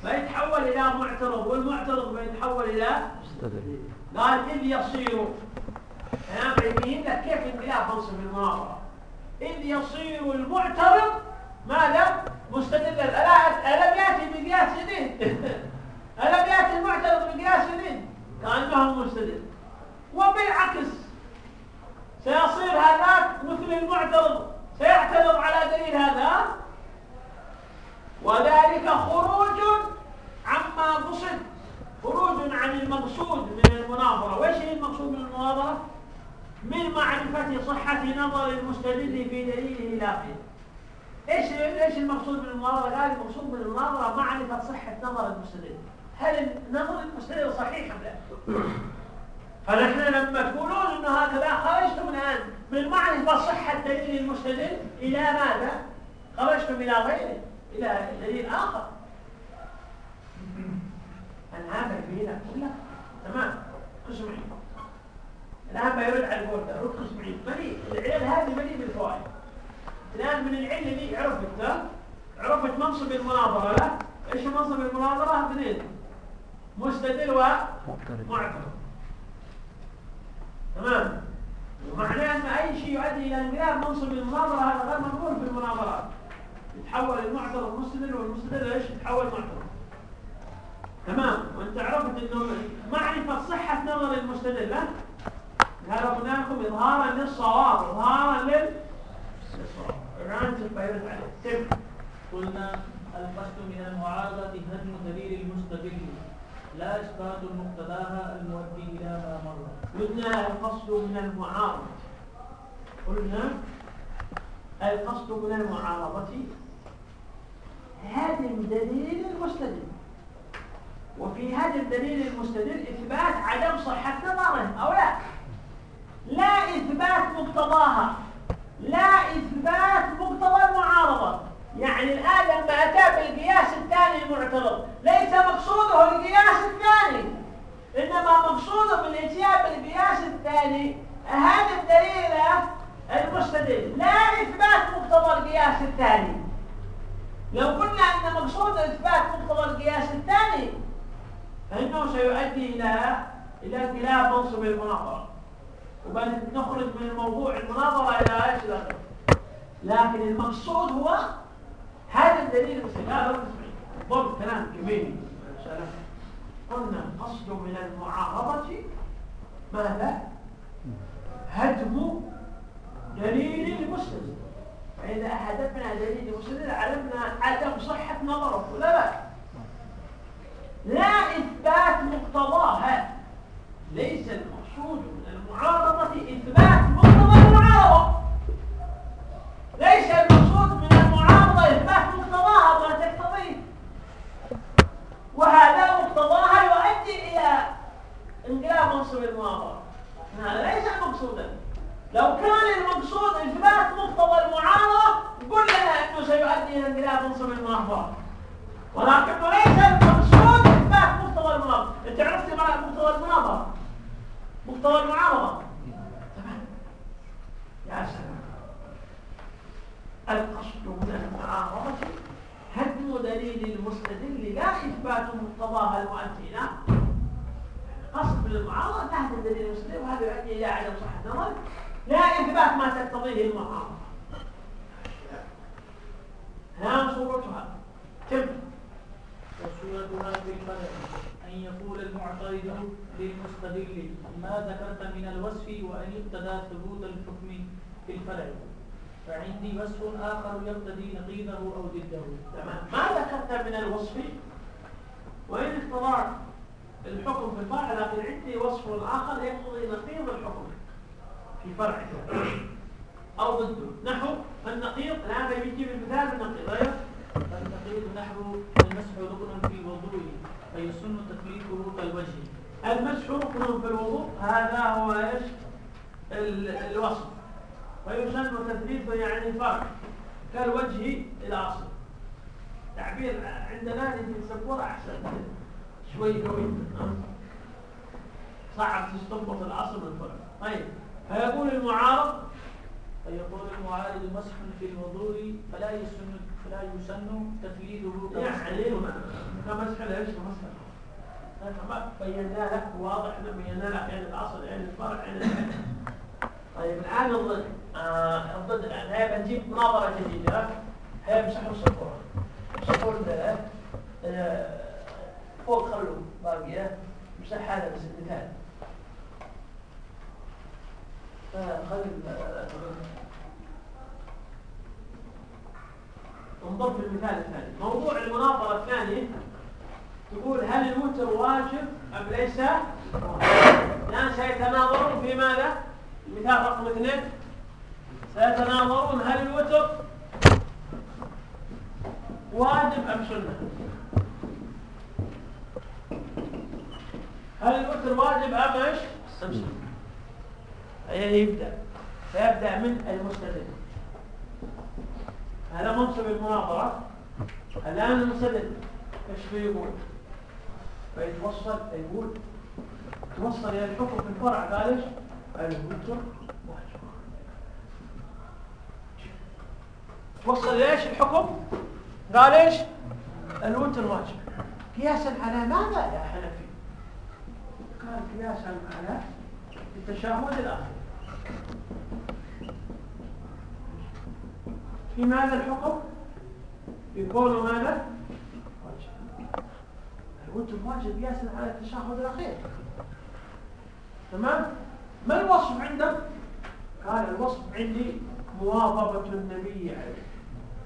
بيتحول إلى معترض والمعترض بيتحول إلى مستدل. قال إذ يصير؟ أنا بيبين لك كيف انقلاب منصب المناظرة. إذ يصير المعترض ماذا؟ مستدلا ألم يأتي بقياس جديد؟ ألم يأتي المعترض بقياس جديد؟ كأنه مستدل. وبالعكس سيصير هذاك مثل المعترض. سيعترض على دليل هذا. وذلك خروج عما قصد. خروج عن المقصود من المناظرة. وإيش هي المقصود من المناظرة؟ من معرفة صحة نظر المستدل في دليله إلى آخره إيش إيش المقصود من المناظره؟ قال المقصود من المناظره معرفة صحة نظر المستدل. هل نظر المستدل صحيح أم لا؟ فنحن لما تقولون انه هكذا خرجتم الآن من معرفة صحة دليل المستدل إلى ماذا؟ خرجتم إلى غيره إلى دليل آخر. أن هذا يبين كلها تمام اسمعي الآن بيرد على القول ده رد اسمعي مليء العيال هذه مليء بالفوائد الآن من العلة دي عرفت عرفت منصب المناظرة لا إيش منصب المناظرة؟ اثنين مستدل ومعترض تمام؟ ومعناه أن أي شيء يؤدي إلى انقلاب منصب المناظرة هذا غير مقبول في المناظرات يتحول المعترض مستدل والمستدل إيش؟ يتحول معترض. تمام؟ وأنت عرفت إنه معرفة صحة نظر المستدل هذا قلنا لكم إظهارا للصواب إظهارا لل قلنا القصد من المعارضة هدم دليل المستدل. لا إثبات مقتضاها المؤدي إلى ما مر. قلنا القصد من المعارضة. قلنا القصد من المعارضة هدم دليل المستدل. وفي هدم دليل المستدل إثبات عدم صحة نظره أو لا. لا إثبات مقتضاها. لا إثبات مقتضى المعارضة. يعني الآن لما أتى بالقياس الثاني المعترض ليس مقصوده القياس الثاني إنما مقصوده بالإتيان بالقياس الثاني. هذا الدليل المستدل. لا إثبات مقتضى القياس الثاني. لو قلنا أن مقصود إثبات مقتضى القياس الثاني فإنه سيؤدي إلى إلى انقلاب منصب المناظرة وبل نخرج من الموضوع المناظرة إلى إيش لكن المقصود هو هذا الدليل المستدل ضرب كلام جميل قلنا القصد من المعارضة ماذا؟ هدم دليل المستدل فإذا هدفنا دليل المستدل علمنا عدم صحة نظره. لا لا. لا إثبات مقتضاها. ليس المقصود من المعارضة إثبات مقتضى المعارضة. ليس المقصود من المعارضة إثبات مقتضاها ما تقتضيه. وهذا مقتضاها يؤدي إلى انقلاب منصب المعارضة. هذا ليس مقصودا لو كان المقصود إثبات مقتضى المعارضة قلنا أنه سيؤدي إلى انقلاب منصب المعارضة. ولكنه ليس المقصود إثبات مقتضى المعارضة. أنت عرفت مقتضى المناظرة مقتضى المعارضة تمام؟ يا سلام. القصد من المعارضة هدم دليل المستدل لا إثبات مقتضاها المؤدي قصد من المعارضة تهدم دليل المستدل وهذا يؤدي إلى عدم صحة النظر. لا إثبات ما تقتضيه المعارضة. ها صورتها. كم؟ وصورتها في الفرع أن يقول المعترض للمستدل ما ذكرت من الوصف وأن يقتدى ثبوت الحكم في الفرع فعندي وصف آخر يقتضي نقيضه أو ضده. تمام. ما ذكرت من الوصف؟ وإن اقتضى الحكم في الفرع لكن عندي وصف آخر يقتضي نقيض الحكم في فرع أو ضده. نحو النقيض الآن بيجيب المثال بالنقيض غير النقيض. نحو المسح ركن في الوضوء فيسن تكليفه كالوجه. المسح ركن في الوضوء هذا هو إيش؟ الوصف. ويسن تثبيته يعني فرق كالوجه الاصل تعبير عندنا اللي يسمونه أحسن. شوي قوي صعب تستنبط الأصل من الفرق طيب فيقول المعارض فيقول المعارض مسح في الوضوء فلا يسن فلا يسن تقليده يعني كمسح لا يشبه مسح بينا لك واضح بينا لك يعني الأصل يعني الفرع يعني طيب الآن الضد آه الضد الآن. هي بنجيب مناظره جديدة. هي مسحوا الصفور الصفور ده آه فوق خلو باقية. مسح هذا بس المثال. انظر في المثال الثاني. موضوع المناظرة الثاني تقول هل الوتر واجب أم ليس الآن سيتناظرون في ماذا؟ المثال رقم اثنين. سيتناظرون هل الوتر واجب أم سنة؟ هل الوتر واجب أم إيش؟ أم سنة. يبدأ. فيبدأ من المستدل. هذا منصب المناظرة. الآن المستدل. إيش بيقول؟ فيتوصل يقول توصل إلى الحكم في الفرع إيش؟ الوتر واجب توصل إلى إيش الحكم؟ قال إيش؟ الوتر واجب قياسا على ماذا يا حنفي؟ قال قياسا على التشهد الآخر. في ماذا الحكم؟ يكون ماذا؟ الوتر واجب ياسن على التشهد الأخير. تمام؟ ما الوصف عندك؟ قال الوصف عندي مواظبة النبي عليه.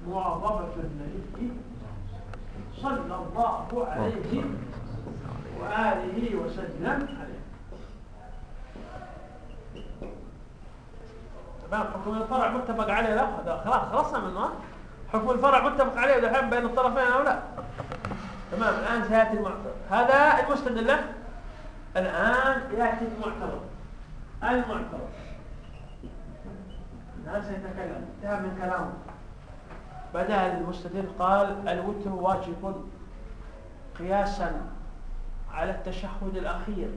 مواظبة النبي صلى الله عليه وآله وسلم عليه. تمام؟ حكم الفرع متفق عليه لا؟ هذا خلاص خلصنا منه. حكم الفرع متفق عليه دحين بين الطرفين أو لا؟ تمام الآن سيأتي المعترض. هذا المستدل له؟ الآن يأتي المعترض. المعترض؟ الآن سيتكلم. انتهى من كلامه. بدأ المستدل قال الوتر واجب قياسا على التشهد الأخير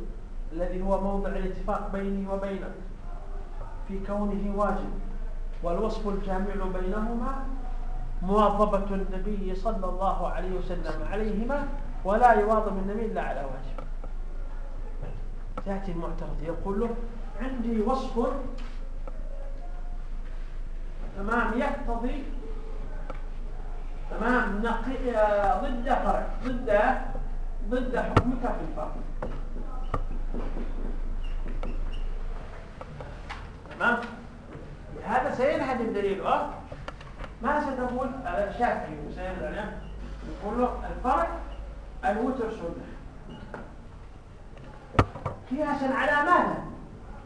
الذي هو موضع الاتفاق بيني وبينك في كونه واجب والوصف الجامع بينهما مواظبة النبي صلى الله عليه وسلم عليهما ولا يواظب النبي إلا على واجب يأتي المعترض يقول له عندي وصف تمام يقتضي تمام نقي ضد فرع ضد ضد حكمك في الفرع. تمام؟ هذا سينهدم دليله ما ستقول الشافعي وسيرد عليه يقول له الفرع الوتر سنة. قياسا على ماذا؟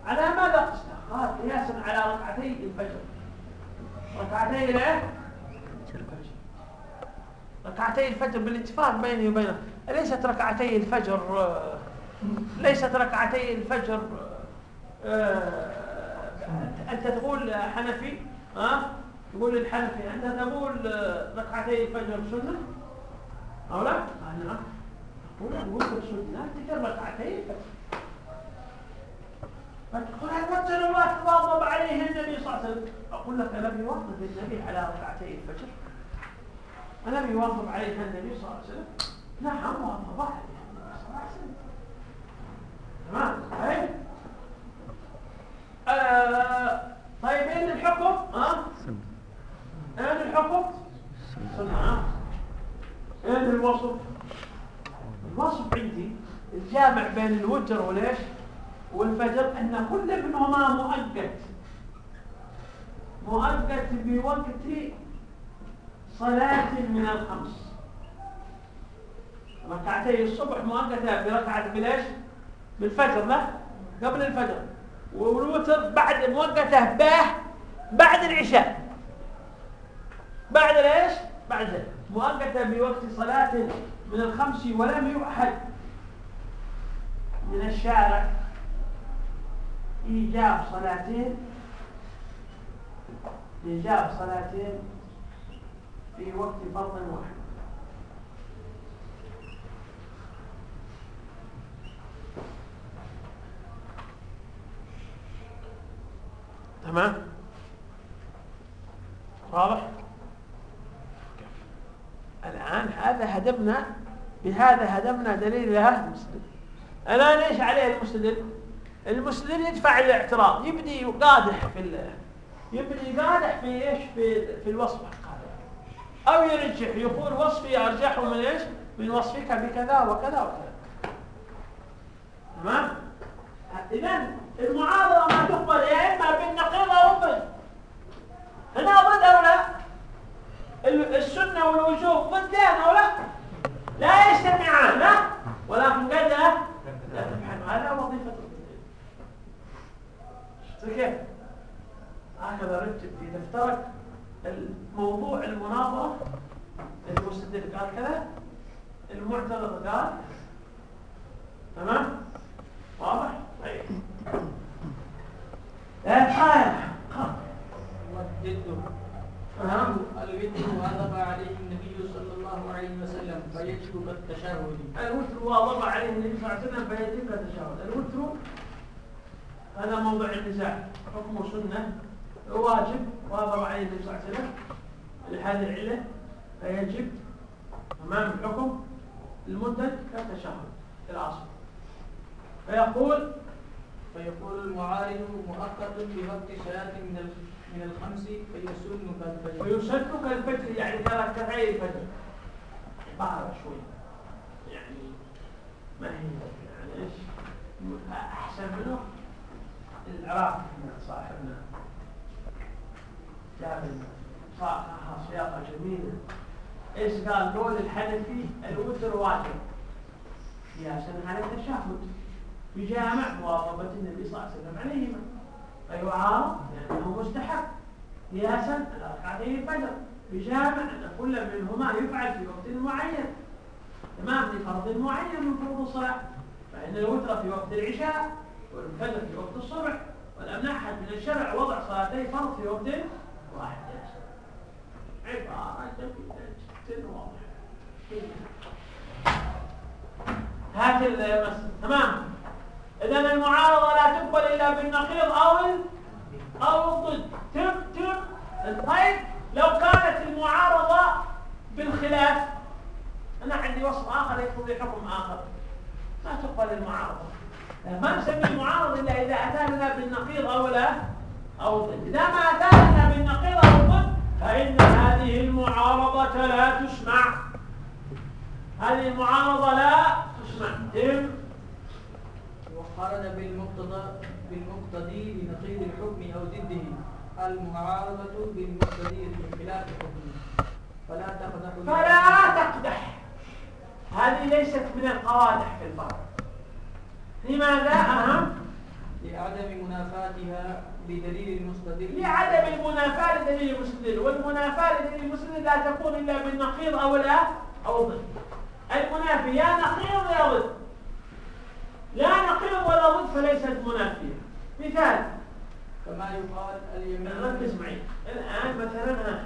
على ماذا؟ قسنا قال قياسا على ركعتي الفجر. ركعتي الايه ركعتي الفجر بالاتفاق بيني وبينه. ليست ركعتي الفجر ليست ركعتي الفجر آه، أنت تقول حنفي ها تقول للحنفي أنت تقول ركعتي الفجر سنة أو لا؟ أنا أقول الوتر سنة تجر ركعتي الفجر. فتقول الوتر الله تواظب عليه النبي صلى الله عليه وسلم. أقول لك لم يواظب النبي على ركعتي الفجر؟ ألم يواظب عليها النبي صلى الله عليه وسلم؟ نعم واظب عليها النبي صلى الله عليه وسلم. تمام؟ طيب. آه طيب اين الحكم؟ ها اين الحكم اين الوصف. الوصف عندي الجامع بين الوتر وليش؟ والفجر أن كل منهما مؤقت. مؤقت بوقت صلاة من الخمس. ركعتي الصبح مؤقتة بركعة بليش بالفجر لا؟ قبل الفجر. والوتر بعد مؤقتة به بعد العشاء. بعد ليش بعد مؤقتة بوقت صلاة من الخمس ولم يؤحد؟ من الشارع. إيجاب صلاتين إيجاب صلاتين في وقت فرض واحد. تمام؟ واضح؟ الآن هذا هدمنا بهذا هدمنا دليل لها المستدل الآن إيش عليه المستدل المستدل يدفع الاعتراض يبدي قادح في يبدي قادح في إيش؟ في في الوصف أو يرجح يقول وصفي أرجح من إيش؟ من وصفك بكذا وكذا وكذا. تمام؟ إذا المعارضة ما تقبل يا إما بالنقيض أو أو لا السنة والوجوب ضدين أو لا؟ لا يجتمعان لا ولكن قد لا تبحث هذا وظيفة كيف هكذا رتب إذا افترق الموضوع المناظرة. المستدل قال كذا. المعترض قال. تمام؟ واضح؟ طيب. الآية والجد نعم الوتر واظب عليه النبي صلى الله عليه وسلم فيجب التشهد الوتر واظب عليه النبي صلى الله عليه وسلم فيجب التشهد الوتر هذا موضوع النزاع. حكم سنة. واجب. واظب عليه النبي صلى الله عليه وسلم. لهذه العلة. فيجب. امام الحكم. المدد كالتشهد الاصل فيقول. فيقول المعارض مؤقت بوقت صلاة من من الخمس فيسن كالفجر. فيسن كالفجر يعني كركعتي الفجر. عبارة شوي. يعني ما هي يعني إيش؟ أحسن منه؟ العراق صاحبنا. جاب صياغة جميلة. إيش قال؟ قول الحنفي الوتر واجب. قياسا على التشهد. بجامع مواظبة النبي صلى الله عليه وسلم عليهما. فيعارض لأنه مستحب قياسا على ركعتي الفجر. بجامع أن كل منهما يفعل في وقت معين. تمام لفرض معين من فروض الصلاة. فإن الوتر في وقت العشاء والفجر في وقت الصبح. ولم نحد من الشرع وضع صلاتي فرض في وقت واحد. عبارة جدا واضحة. هات المسألة تمام. إذا المعارضة لا تقبل إلا بالنقيض أو أو الضد. تم تم. طيب لو كانت المعارضة بالخلاف أنا عندي وصف آخر يقتضي حكم آخر. ما تقبل المعارضة. ما نسمي المعارض إلا إذا أتانا بالنقيض أو لا أو الضد إذا ما أتانا بالنقيض أو الضد فإن هذه المعارضة لا تسمع. هذه المعارضة لا تسمع. تم. وقارن بالمقتضى بالمقتضي لنقيض الحكم أو ضده. المعارضة بالمقتضي لخلاف الحكم. فلا تقدح فلا تقدح. هذه ليست من القوادح في الفرق. لماذا؟ أهم؟ لعدم منافاتها لدليل المستدل. لعدم المنافاة لدليل المستدل. والمنافاة لدليل المستدل لا تكون إلا بالنقيض أو لا أو ضد المنافي يا نقيض يا ضد. لا نقيض ولا ضد فليست منافية. مثال. كما يقال اليمين. ركز معي. الآن مثلا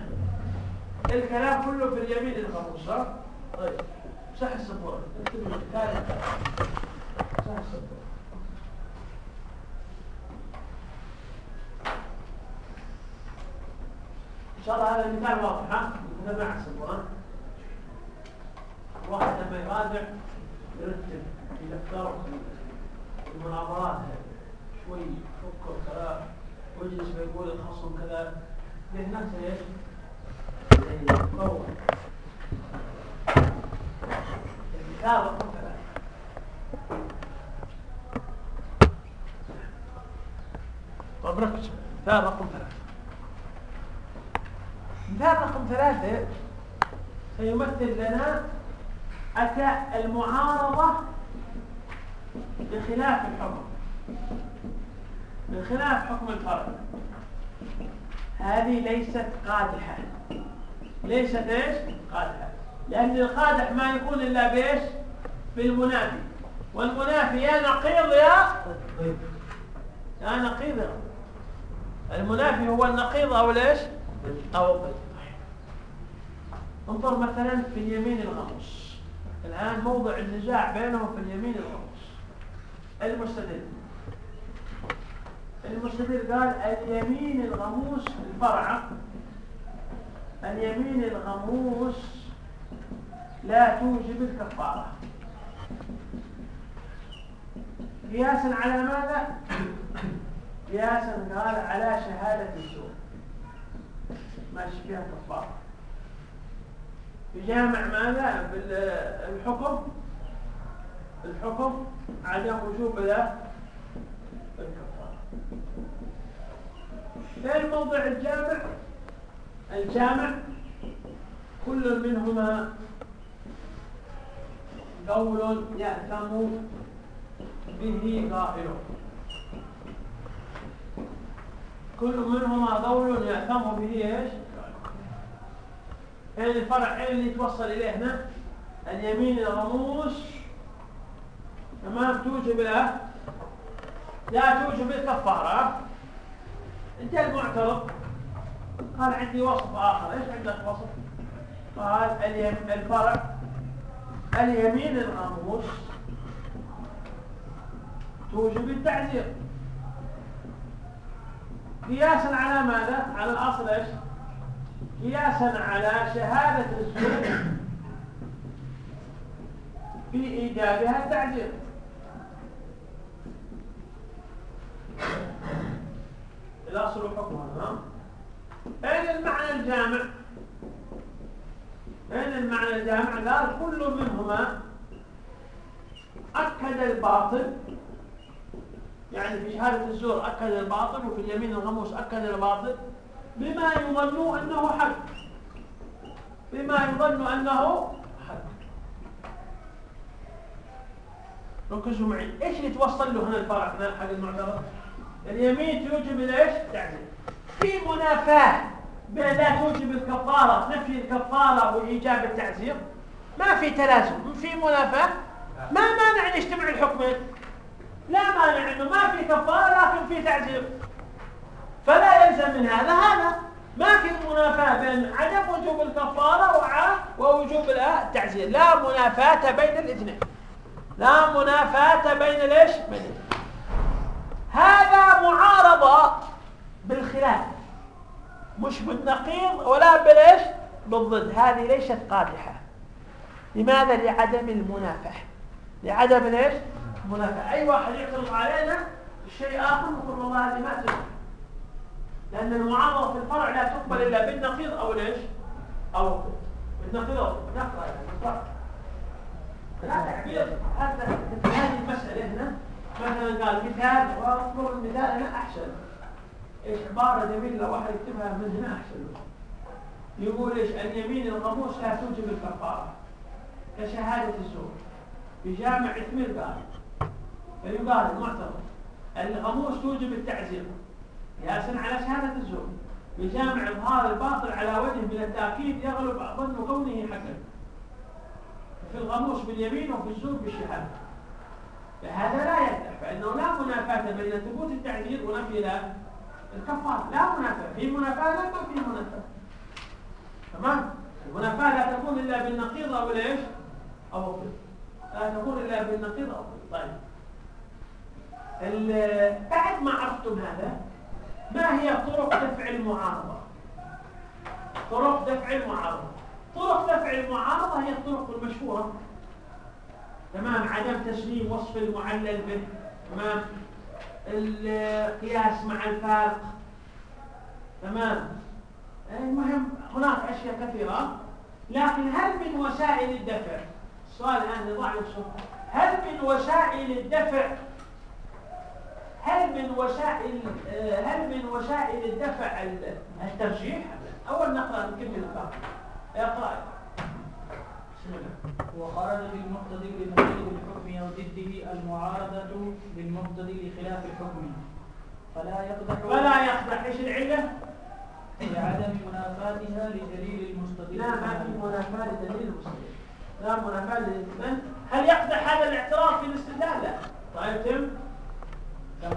الكلام كله في اليمين الخموس طيب. صح السبورة. اكتب المثال صح السبورة. إن شاء الله هذا المثال واضح ها؟ نتابع السبورة. الواحد لما يراجع يرتب في الافكار المناظرات شوي يفكر كلام ويجلس ويقول الخصم كذا به نفسه إيش؟ يتطور المثال طيب ركز. مثال رقم ثلاثة. مثال رقم ثلاثة سيمثل لنا أتى المعارضة بخلاف الحكم بخلاف حكم الفرع هذه ليست قادحة. ليست إيش؟ قادحة. لأن القادح ما يكون إلا بإيش؟ بالمنافي. والمنافي يا نقيض يا يا نقيض. المنافي هو النقيض أو ليش؟ أو انظر مثلا في اليمين الغموس. الآن موضع النزاع بينهم في اليمين الغموس. المستدل المستدل قال اليمين الغموس الفرع. اليمين الغموس لا توجب الكفارة. قياسا على ماذا؟ قياسا قال على شهادة الزور. ماشي فيها كفارة؟ يجامع ماذا؟ بالحكم الحكم عدم وجوب الكفارة. فين موضع الجامع الجامع كل منهما قول يأتم به قائله كل منهما قول يأتم به إيش؟ اين الفرع؟ اين اللي توصل إليه هنا؟ اليمين الغموس تمام توجب له لا توجب الكفاره انت المعترض قال عندي وصف آخر. إيش عندك وصف؟ قال الفرع. اليمين الغموس توجب التعزير قياسا على ماذا؟ على الأصل إيش؟ قياسا على شهادة الزور في إيجابها التعزير. الأصل حكمها أين المعنى الجامع؟ أين المعنى الجامع؟ قال كل منهما أكد الباطل. يعني في شهادة الزور أكد الباطل وفي اليمين الغموس أكد الباطل. بما يظن أنه حق. بما يظن أنه حق. ركزوا معي. إيش اللي توصل له هنا الفرق هنا حق المعترض؟ اليمين توجب الايش تعزير في منافاة بين لا توجب الكفارة نفي الكفارة وإيجاب التعزير. ما في تلازم في منافاة. ما مانع أن يجتمع الحكمين. لا مانع أنه ما في كفارة لكن في تعزير. فلا يلزم من هذا هذا. ما في منافاة بين عدم وجوب الكفارة ووجوب التعزير. لا منافاة بين الاثنين. لا منافاة بين ليش بين هذا معارضة بالخلاف. مش بالنقيض ولا بالإيش؟ بالضد. هذه ليست قادحة. لماذا؟ لعدم المنافاة لعدم الإيش؟ المنافاة أي واحد يعترض علينا شيء آخر نقول والله هذه ما تنفع لأن المعارضة في الفرع لا تقبل إلا بالنقيض أو ليش أو بالنقيض أو نقرأ يعني. هذا هذه المسألة هنا. مثلا قال مثال واذكر المثال هنا أحسن. إيش عبارة جميلة لو واحد يكتبها من هنا أحسن. يقول إيش اليمين الغموس لا توجب الكفارة. كشهادة الزور. بجامع إثمير قال. فيقال المعتبر الغموس توجب التعزير. قياسا على شهادة الزور. بجامع إظهار الباطل على وجه من التأكيد يغلب ظن كونه حكم في الغموس باليمين وفي الزور بالشهادة. فهذا لا يفتح فإنه لا منافاة بين ثبوت التعذير ونفي الكفارة. لا منافاة. في منافاة لا ما في منافاة. تمام؟ المنافاة لا تكون إلا بالنقيض أو ليش أو الضد لا تكون إلا بالنقيض أو الضد طيب. بعد ما عرفتم هذا ما هي طرق دفع المعارضة؟ طرق دفع المعارضة. طرق دفع المعارضة هي الطرق المشهورة. تمام؟ عدم تسليم وصف المعلل به تمام؟ القياس مع الفارق تمام؟ المهم هناك أشياء كثيرة لكن هل من وسائل الدفع؟ السؤال الآن نضع نفسه. هل من وسائل الدفع؟ هل من وسائل هل من وسائل الدفع الترجيح؟ أول نقرأ نكمل الفارق اقرأ. وخرج بالمقتضي لمقتضي الحكم أو ضده المعارضه بالمقتضي لخلاف الحكم. فلا يقدح فلا يقدح. إيش العلة؟ لعدم منافاتها لدليل المستدل لا ما في منافاة لدليل المستدل لا منافاة لدليل هل يقدح هذا الاعتراف في الاستدلال؟ لا طيب تم.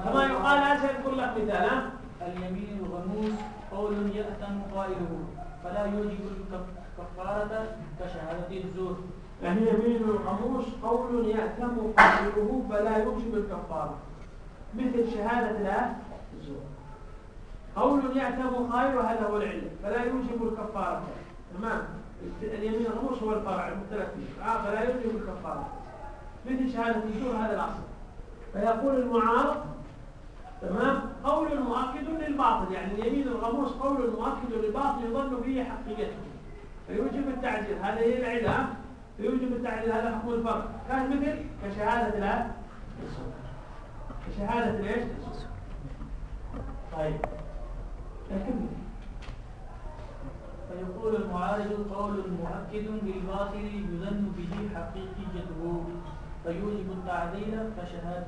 كما يقال اسال كل مثال اليمين الغموس قول يأتم قائله. فلا يوجب كفارة كشهادة الزور. يعني يمين الغموس قول يأتم قائله فلا يوجب الكفارة. مثل شهادة لا الزور. قول يأتم قائله هذا هو العلة فلا يوجب الكفارة. تمام؟ اليمين الغموس هو الفرع المختلف فيه آه فلا يوجب الكفارة. مثل شهادة الزور هذا الأصل فيقول المعارض تمام؟ قول مؤكد للباطل. يعني اليمين الغموس قول مؤكد للباطل يظن به حقيقته. فيوجب التعجيل. هذه هي العلة. فيوجب التعجيل هذا حكم الفرق كان مثل كشهادة لا كشهادة ليش؟ طيب. لكن فيقول المعارض قول مؤكد للباطل يظن به حقيقيته فيوجب التعديل كشهادة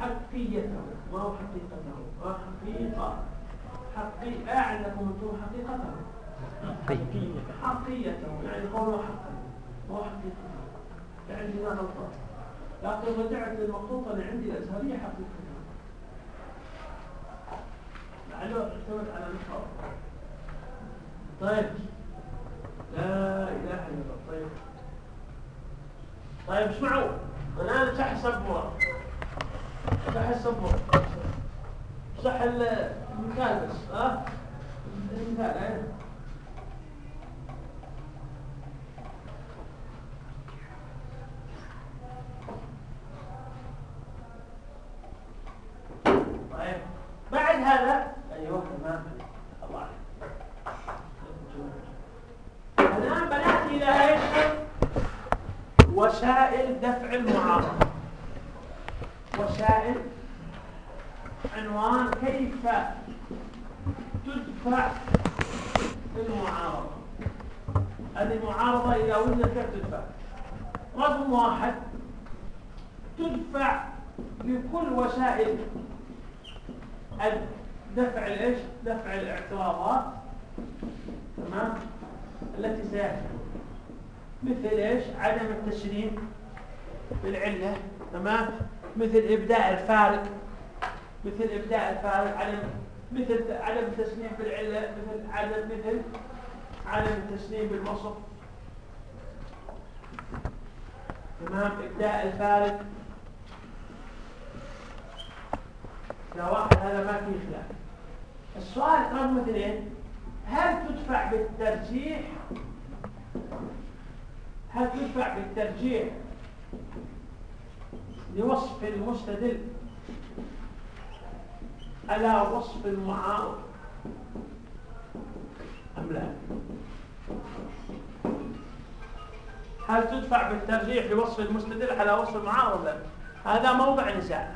حقيته ما هو حقيقته. ما حقيقة. حقيقة أعلم أنتم حقيقته حقيته يعني قوله حقا ما هو حقيقته يعني ما غلطان لكن رجعت للمخطوطة اللي عندي الأزهرية حقيقته لعله اعتمد على نصاب طيب. لا إله إلا الله طيب طيب اسمعوا. الآن صح السبورة صح السبورة صح المثال بس ها؟ المثال إيه طيب بعد هذا أيوه تمام الله الآن بنأتي إلى إيش؟ وسائل دفع المعارضة. وسائل عنوان كيف تدفع المعارضة. هذه المعارضة إذا وجدت كيف تدفع؟ رقم واحد تدفع بكل وسائل دفع الإيش؟ دفع الاعتراضات تمام؟ التي سياتي مثل إيش؟ عدم التسليم بالعلة تمام؟ مثل إبداء الفارق مثل إبداء الفارق عدم مثل عدم التسليم بالعلة مثل عدم مثل عدم التسليم بالوصف. تمام؟ إبداء الفارق واحد هذا ما فيه خلاف. السؤال رقم اثنين هل تدفع بالترجيح؟ هل تدفع بالترجيح لوصف المستدل؟ على وصف المعارض؟ أم لا؟ هل تدفع بالترجيح لوصف المستدل على وصف المعارض؟ هذا موضع نزاع.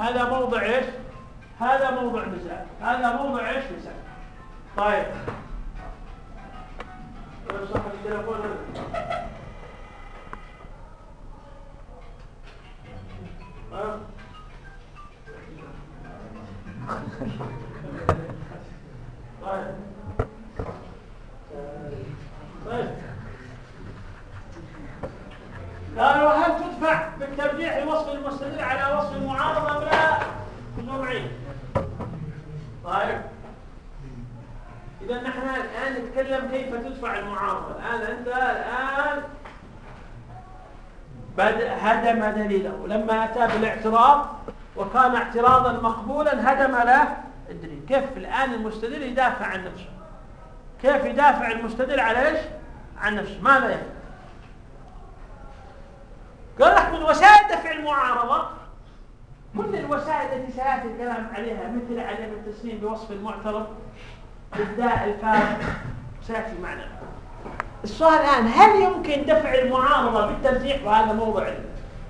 هذا موضع إيش؟ هذا موضع نزاع هذا موضع إيش نزاع طيب. قالوا هل تدفع بالترجيح لوصف المستدل على وصف المعارضة أم طيب. إذا نحن الآن نتكلم كيف تدفع المعارضة الآن أنت الآن هدم دليله. لما أتى بالاعتراض وكان اعتراضا مقبولا هدم له الدليل. كيف الآن المستدل يدافع عن نفسه؟ كيف يدافع المستدل على إيش؟ عن نفسه. ماذا يفعل؟ قال لك من وسائل دفع المعارضة. كل الوسائل التي سيأتي الكلام عليها مثل عدم التسليم بوصف المعترض إبداء الفارق سيأتي معنا. السؤال الآن هل يمكن دفع المعارضة بالترجيح؟ وهذا موضوع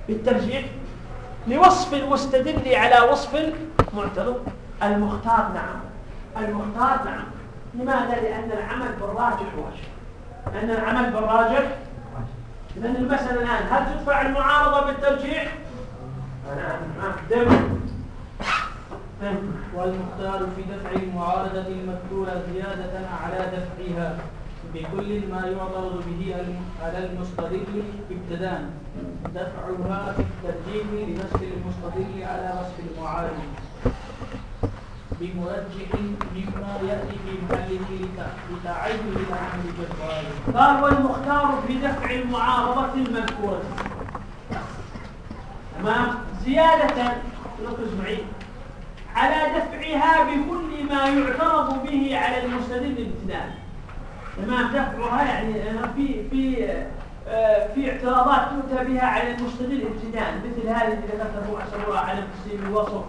بالترجيح لوصف المستدل على وصف المعترض؟ المختار نعم. المختار نعم. لماذا؟ لأن العمل بالراجح واجب. لأن العمل بالراجح إذن المسألة الآن هل تدفع المعارضة بالترجيح؟ والمختار في دفع المعارضة المذكورة زيادة على دفعها بكل ما يعترض به على المستدل ابتداء. دفعها في الترجيح لنصب المستدل على وصف المعارض. بمرجح مما يأتي في محله لتعين العمل بالغالب قال والمختار في دفع المعارضة المذكورة. تمام؟ زيادة ركز معي. على دفعها بكل ما يعترض به على المستدل ابتداء تمام؟ دفعها يعني في في آه، في اعتراضات تؤتى بها على المستدل ابتداء مثل هذه اللي ذكرها سواء على تسليم الوصف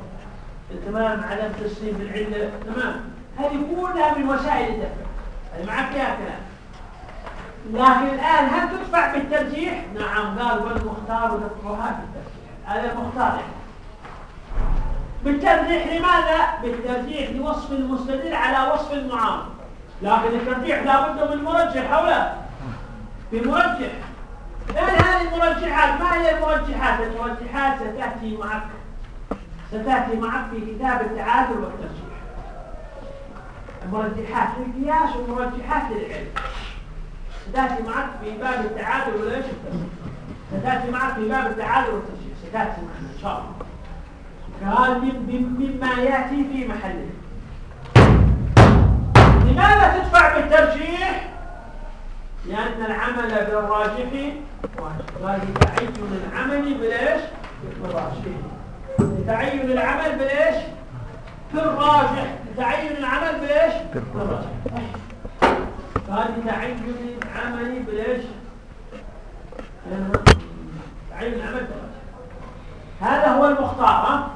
تمام؟ على تسليم العلة. تمام؟ هذه كلها من وسائل الدفع. هذه معك فيها كلام. لكن الآن هل تدفع بالترجيح؟ نعم. قال والمختار دفعها بالترجيح. هذا يعني بالترجيح لماذا؟ بالترجيح لوصف المستدل على وصف المعارض. لكن الترجيح لابد من مرجح أو لا؟ بمرجح. الآن هذه المرجحات ما هي المرجحات؟ المرجحات ستأتي معك. ستأتي معك في كتاب التعادل والترجيح. المرجحات للقياس ومرجحات للعلم. ستأتي معك في باب التعادل والإيش ستأتي معك في باب التعادل والترجيح. ستأتي معنا إن شاء الله قال مما يأتي في محله لماذا تدفع بالترجيح لأن العمل بالراجح قال لتعين العمل بالايش بالراجح لتعين العمل بالايش في الراجح لتعين العمل بالايش بالراجح قال لتعين العمل بالايش تعين العمل بالراجح هذا هو المختار ها؟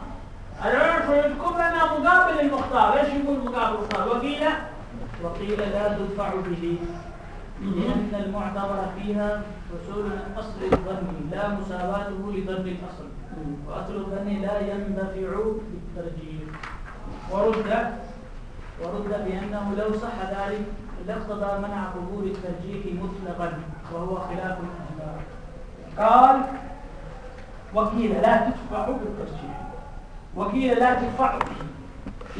العرف يذكر لنا مقابل المختار. إيش يقول مقابل المختار؟ وقيل؟ وقيل لا تدفع به لأن المعتبر فيها حصول الأصل الظني لا مساواته لظن الأصل. وأصل الظن لا يندفع بالترجيح. ورد ورد بأنه لو صح ذلك لاقتضى منع قبول الترجيح مطلقا وهو خلاف الأجماع قال وقيل لا تدفع بالترجيح وقيل لا تدفع به.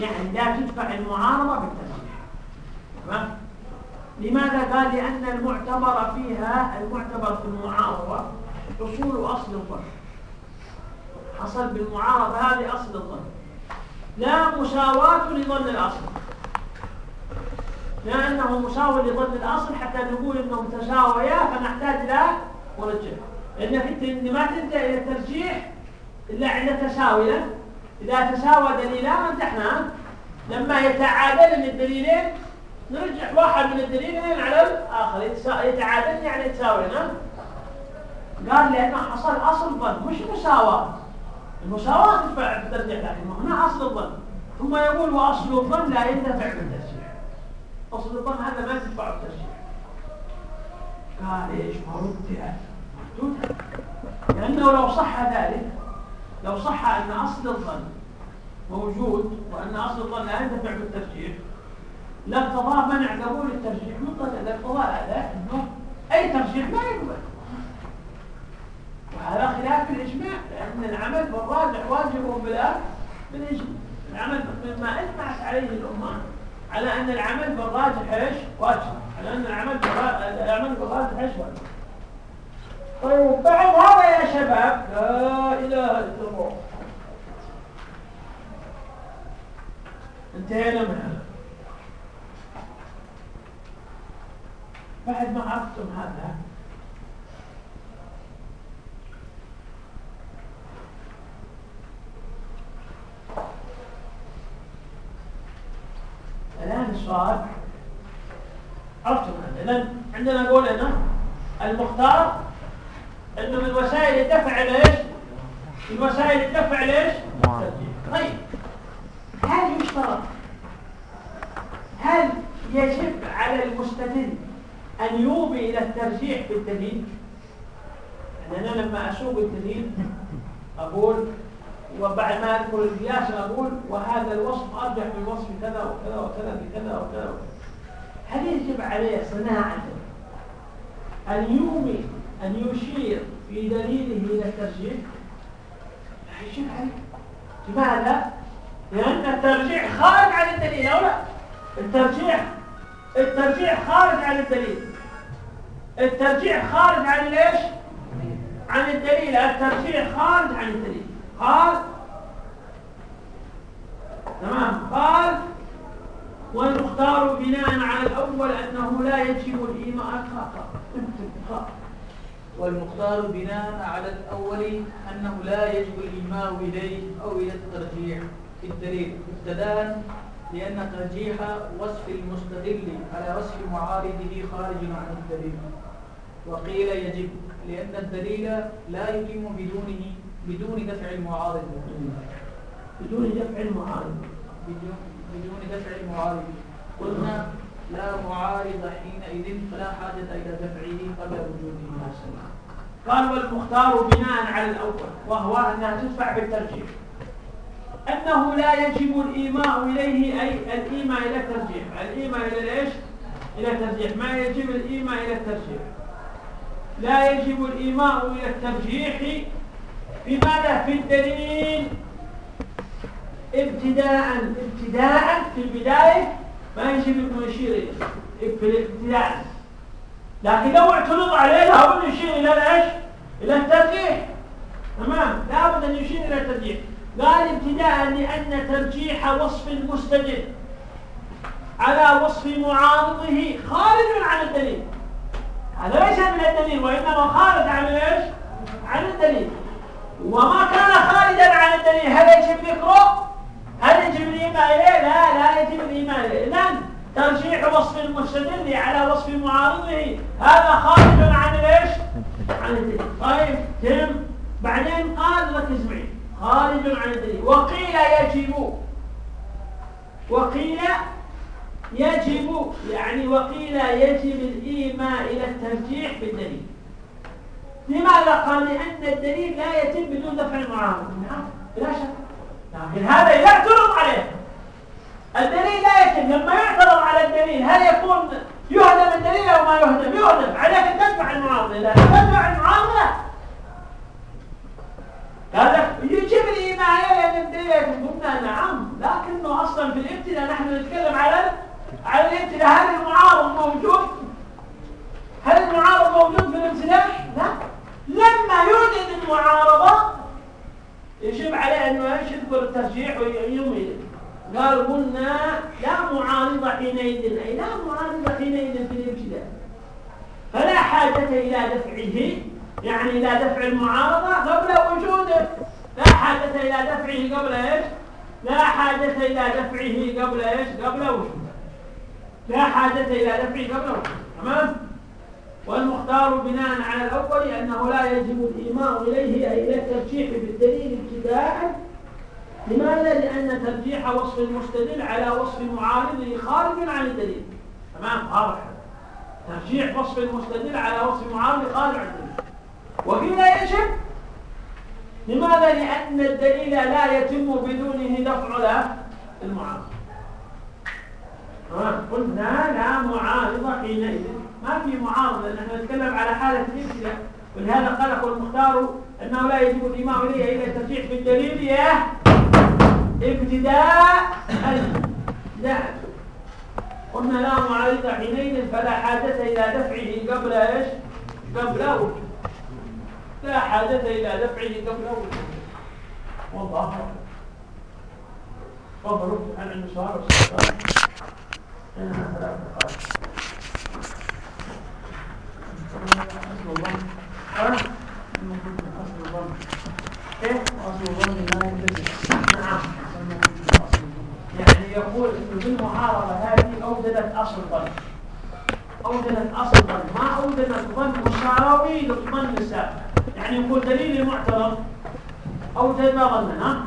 يعني لا تدفع المعارضة بالترجيح تمام؟ لماذا قال لأن المعتبر فيها المعتبر في المعارضة حصول أصل الظن. حصل بالمعارضة هذه أصل الظن. لا مساواة لظن الأصل. لأنه مساوي لظن الأصل حتى نقول أنهم تساويا فنحتاج إلى مرجح لأنك أنت ما تنتهي إلى الترجيح إلا عند تساوي. إذا تساوى دليلان امتحنا. لما يتعادل الدليلين نرجح واحد من الدليلين على الآخر. يتعادل يعني يتساوي. قال لأنه حصل أصل ظن. مش مساواة المساواة تدفع بالترجيح لكن هنا أصل الظن. ثم يقول وأصل الظن لا يدفع بالترجيح. أصل الظن هذا ما تدفع بالترجيح. قال إيش؟ مرد محدود لأنه لو صح ذلك لو صح أن أصل الظن موجود وأن أصل الظن لا يدفع بالترجيح لاقتضاه منع قبول الترجيح مطلقا لاقتضاء هذا أنه أي ترجيح ما يقبل. وهذا خلاف الإجماع لأن العمل بالراجح واجب بلا بالإجماع. العمل مما أجمعت عليه الأمة على أن العمل بالراجح إيش؟ واجب. على أن العمل بالراجح إيش واجب؟ طيب بعد هذا يا شباب لا إله إلا الله. انتهينا من هذا. بعد ما عرفتم هذا الآن السؤال عرفتم هذا. إذن عندنا قول هنا المختار إنه من وسائل الدفع ليش؟ من وسائل الدفع ليش؟ طيب. هل يشترط؟ هل يجب على المستدل أن يوبي إلى الترجيح بالدليل؟ يعني أنا لما أسوق الدليل أقول وبعد ما أذكر القياس أقول وهذا الوصف أرجح من وصف كذا وكذا وكذا بكذا وكذا وكذا. هل يجب عليه صناعة أن يومي أن يشير في دليله إلى الترجيح. لا عليه لماذا؟ لأن الترجيح خارج عن الدليل أو لا؟ الترجيح الترجيح خارج عن الدليل. الترجيح خارج عن ليش عن الدليل. الترجيح خارج عن الدليل. قال تمام. قال والمختار بناء على الأول أنه لا يجب الإيمان والمختار بناء على الأول أنه لا يجب الإيماء إليه أو إلى الترجيح. في الدليل. ابتداء لأن ترجيح وصف المستدل على وصف معارضه خارج عن الدليل. وقيل يجب لأن الدليل لا يتم بدونه بدون دفع المعارض. بدون دفع المعارض. بدون دفع المعارض. قلنا لا معارض حينئذ فلا حاجة إلى دفعه قبل وجوده قال والمختار بناء على الأول وهو أنها تدفع بالترجيح. أنه لا يجب الإيماء إليه أي الإيماء إلى الترجيح. الإيماء إلى إيش؟ إلى الترجيح. ما يجب الإيماء إلى الترجيح؟ لا يجب الإيماء إلى الترجيح في ماذا؟ في الدليل ابتداء ابتداء في البداية ما يشير إليه في الابتداء لكن لو اعترض عليه لابد يشير إلى إيش؟ إلى الترجيح. تمام؟ لابد أن يشير إلى الترجيح. قال ابتداء لأن ترجيح وصف المستدل على وصف معارضه خارج عن الدليل. هذا ليس من الدليل وإنما خارج عن إيش؟ عن الدليل. وما كان خارجا عن الدليل هل يجب ذكره؟ هل يجب الإيمان إليه؟ لا لا يجب الإيمان إليه إذن ترجيح وصف المستدل على معارضه هذا خارج عن إيش؟ عن الدليل طيب تم. بعدين قال ركز معي خارج عن الدليل وقيل يجب. وقيل يجب. يعني وقيل يجب الإيماء إلى الترجيح بالدليل. لماذا؟ قال لأن الدليل لا يتم بدون دفع المعارض. نعم بلا شك. لكن هذا إذا اعترض عليه. الدليل لا يتم. لما يعترض على الدليل هل يكون يهدم الدليل أو ما يهدم يهدم. عليك أن تدفع إذا تدفع قال لك يجب قلنا هي الابتداء قلنا نعم لكنه أصلا في الابتداء نحن نتكلم على على الابتداء. هل المعارض موجود؟ هل المعارض موجود في الابتداء؟ لا. لما يوجد المعارضة يجب عليه انه يذكر الترجيح ويميل قال قلنا لا معارضة حينئذ أي لا معارضة حينئذ في الابتداء. فلا حاجة إلى دفعه يعني إلى دفع المعارضة قبل وجوده. لا حاجة إلى دفعه قبل إيش؟ لا حاجة إلى دفعه قبل إيش؟ قبل وجوده. لا حاجة إلى دفعه قبل وجوده تمام؟ والمختار بناء على الأول أنه لا يجب الإيماء إليه أي إلى الترجيح بالدليل ابتداء لماذا؟ لأن ترجيح وصف المستدل على وصف معارضه خارج عن الدليل. تمام؟ واضح. ترجيح وصف المستدل على وصف معارضه خارج عن الدليل. وقيل يجب لماذا؟ لأن الدليل لا يتم بدونه دفع المعارضة قلنا لا معارضة حينئذ. ما في معارضة نحن نتكلم على حالة الابتداء ولهذا قال المختار أنه لا يجب الإمام إليه إلا الترجيح بالدليل ابتداء. لا قلنا لا معارضة حينئذ فلا حاجة إلى دفعه قبل إيش؟ قبل وجود لا حاجة إلى دفعه قبل أول والله. أعلم تفضلوا عن النسوار والسلطان إنها ثلاث دقائق أصل الظن أصل الظن كيف أصل الظن لا ينتزع نعم يعني يقول إنه بالمعارضة هذه أوجدت أصل الظن أوجدت أصل الظن ما أوجدت ظن مساوي للظن السابق يعني يقول دليل المعترض أوجد ظننا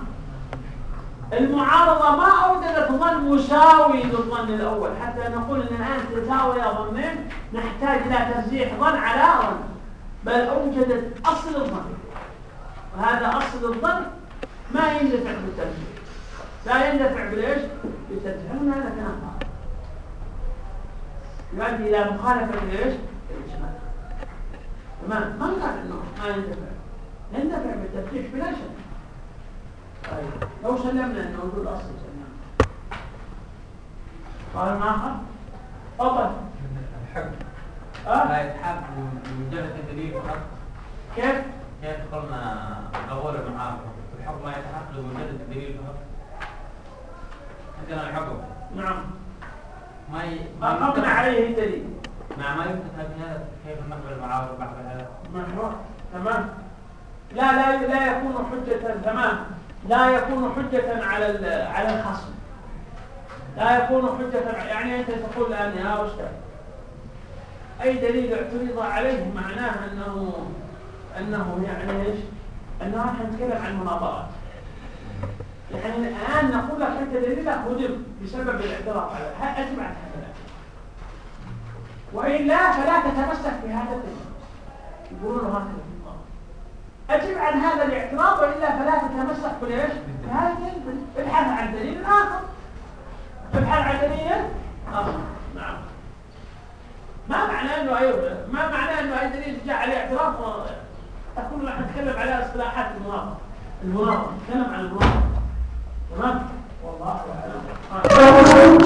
المعارضة ما أوجدت ظن مساوي للظن الأول حتى نقول أن الآن تساوي ظنين نحتاج إلى ترجيح ظن على ظن بل أوجدت أصل الظن. وهذا أصل الظن ما يندفع بالترجيح. لا يندفع بالإيش؟ بالترجيح هذا كلام يؤدي إلى مخالفة الإيش؟ تمام ما قال إنه ما يندفع يندفع بالتفتيش بلا شك. طيب لو سلمنا إنه وجود أصل سلمنا. قال ما اخر تفضل. الحكم أه؟ لا يتحب بمجرد الدليل فقط. كيف؟ كيف قلنا اول المعارضه الحكم لا يتحقق بمجرد الدليل فقط. عندنا الحكم نعم. ما ي... ما قمنا عليه الدليل نعم ما هذا كيف نقبل المعارض بعد هذا؟ تمام. لا لا لا يكون حجة تمام. لا يكون حجة على على الخصم. لا يكون حجة يعني أنت تقول الآن يا أستاذ أي دليل اعترض عليه معناه أنه أنه يعني إيش؟ أنه نحن نتكلم عن مناظرات. يعني الآن نقول لك أنت دليلك هدم بسبب الاعتراض على أجمع هذا وإلا فلا تتمسك بهذا الدليل يقولون هكذا أجب عن هذا الاعتراض وإلا فلا تتمسك بليش؟ بهذا الدليل ابحث عن دليل آخر. ابحث عن دليل آخر. نعم. ما معنى أنه أيوه ما معنى أنه أي دليل جاء عليه اعتراض تكون نحن نتكلم على اصطلاحات المناظرة المناظرة نتكلم عن المناظرة تمام والله أعلم.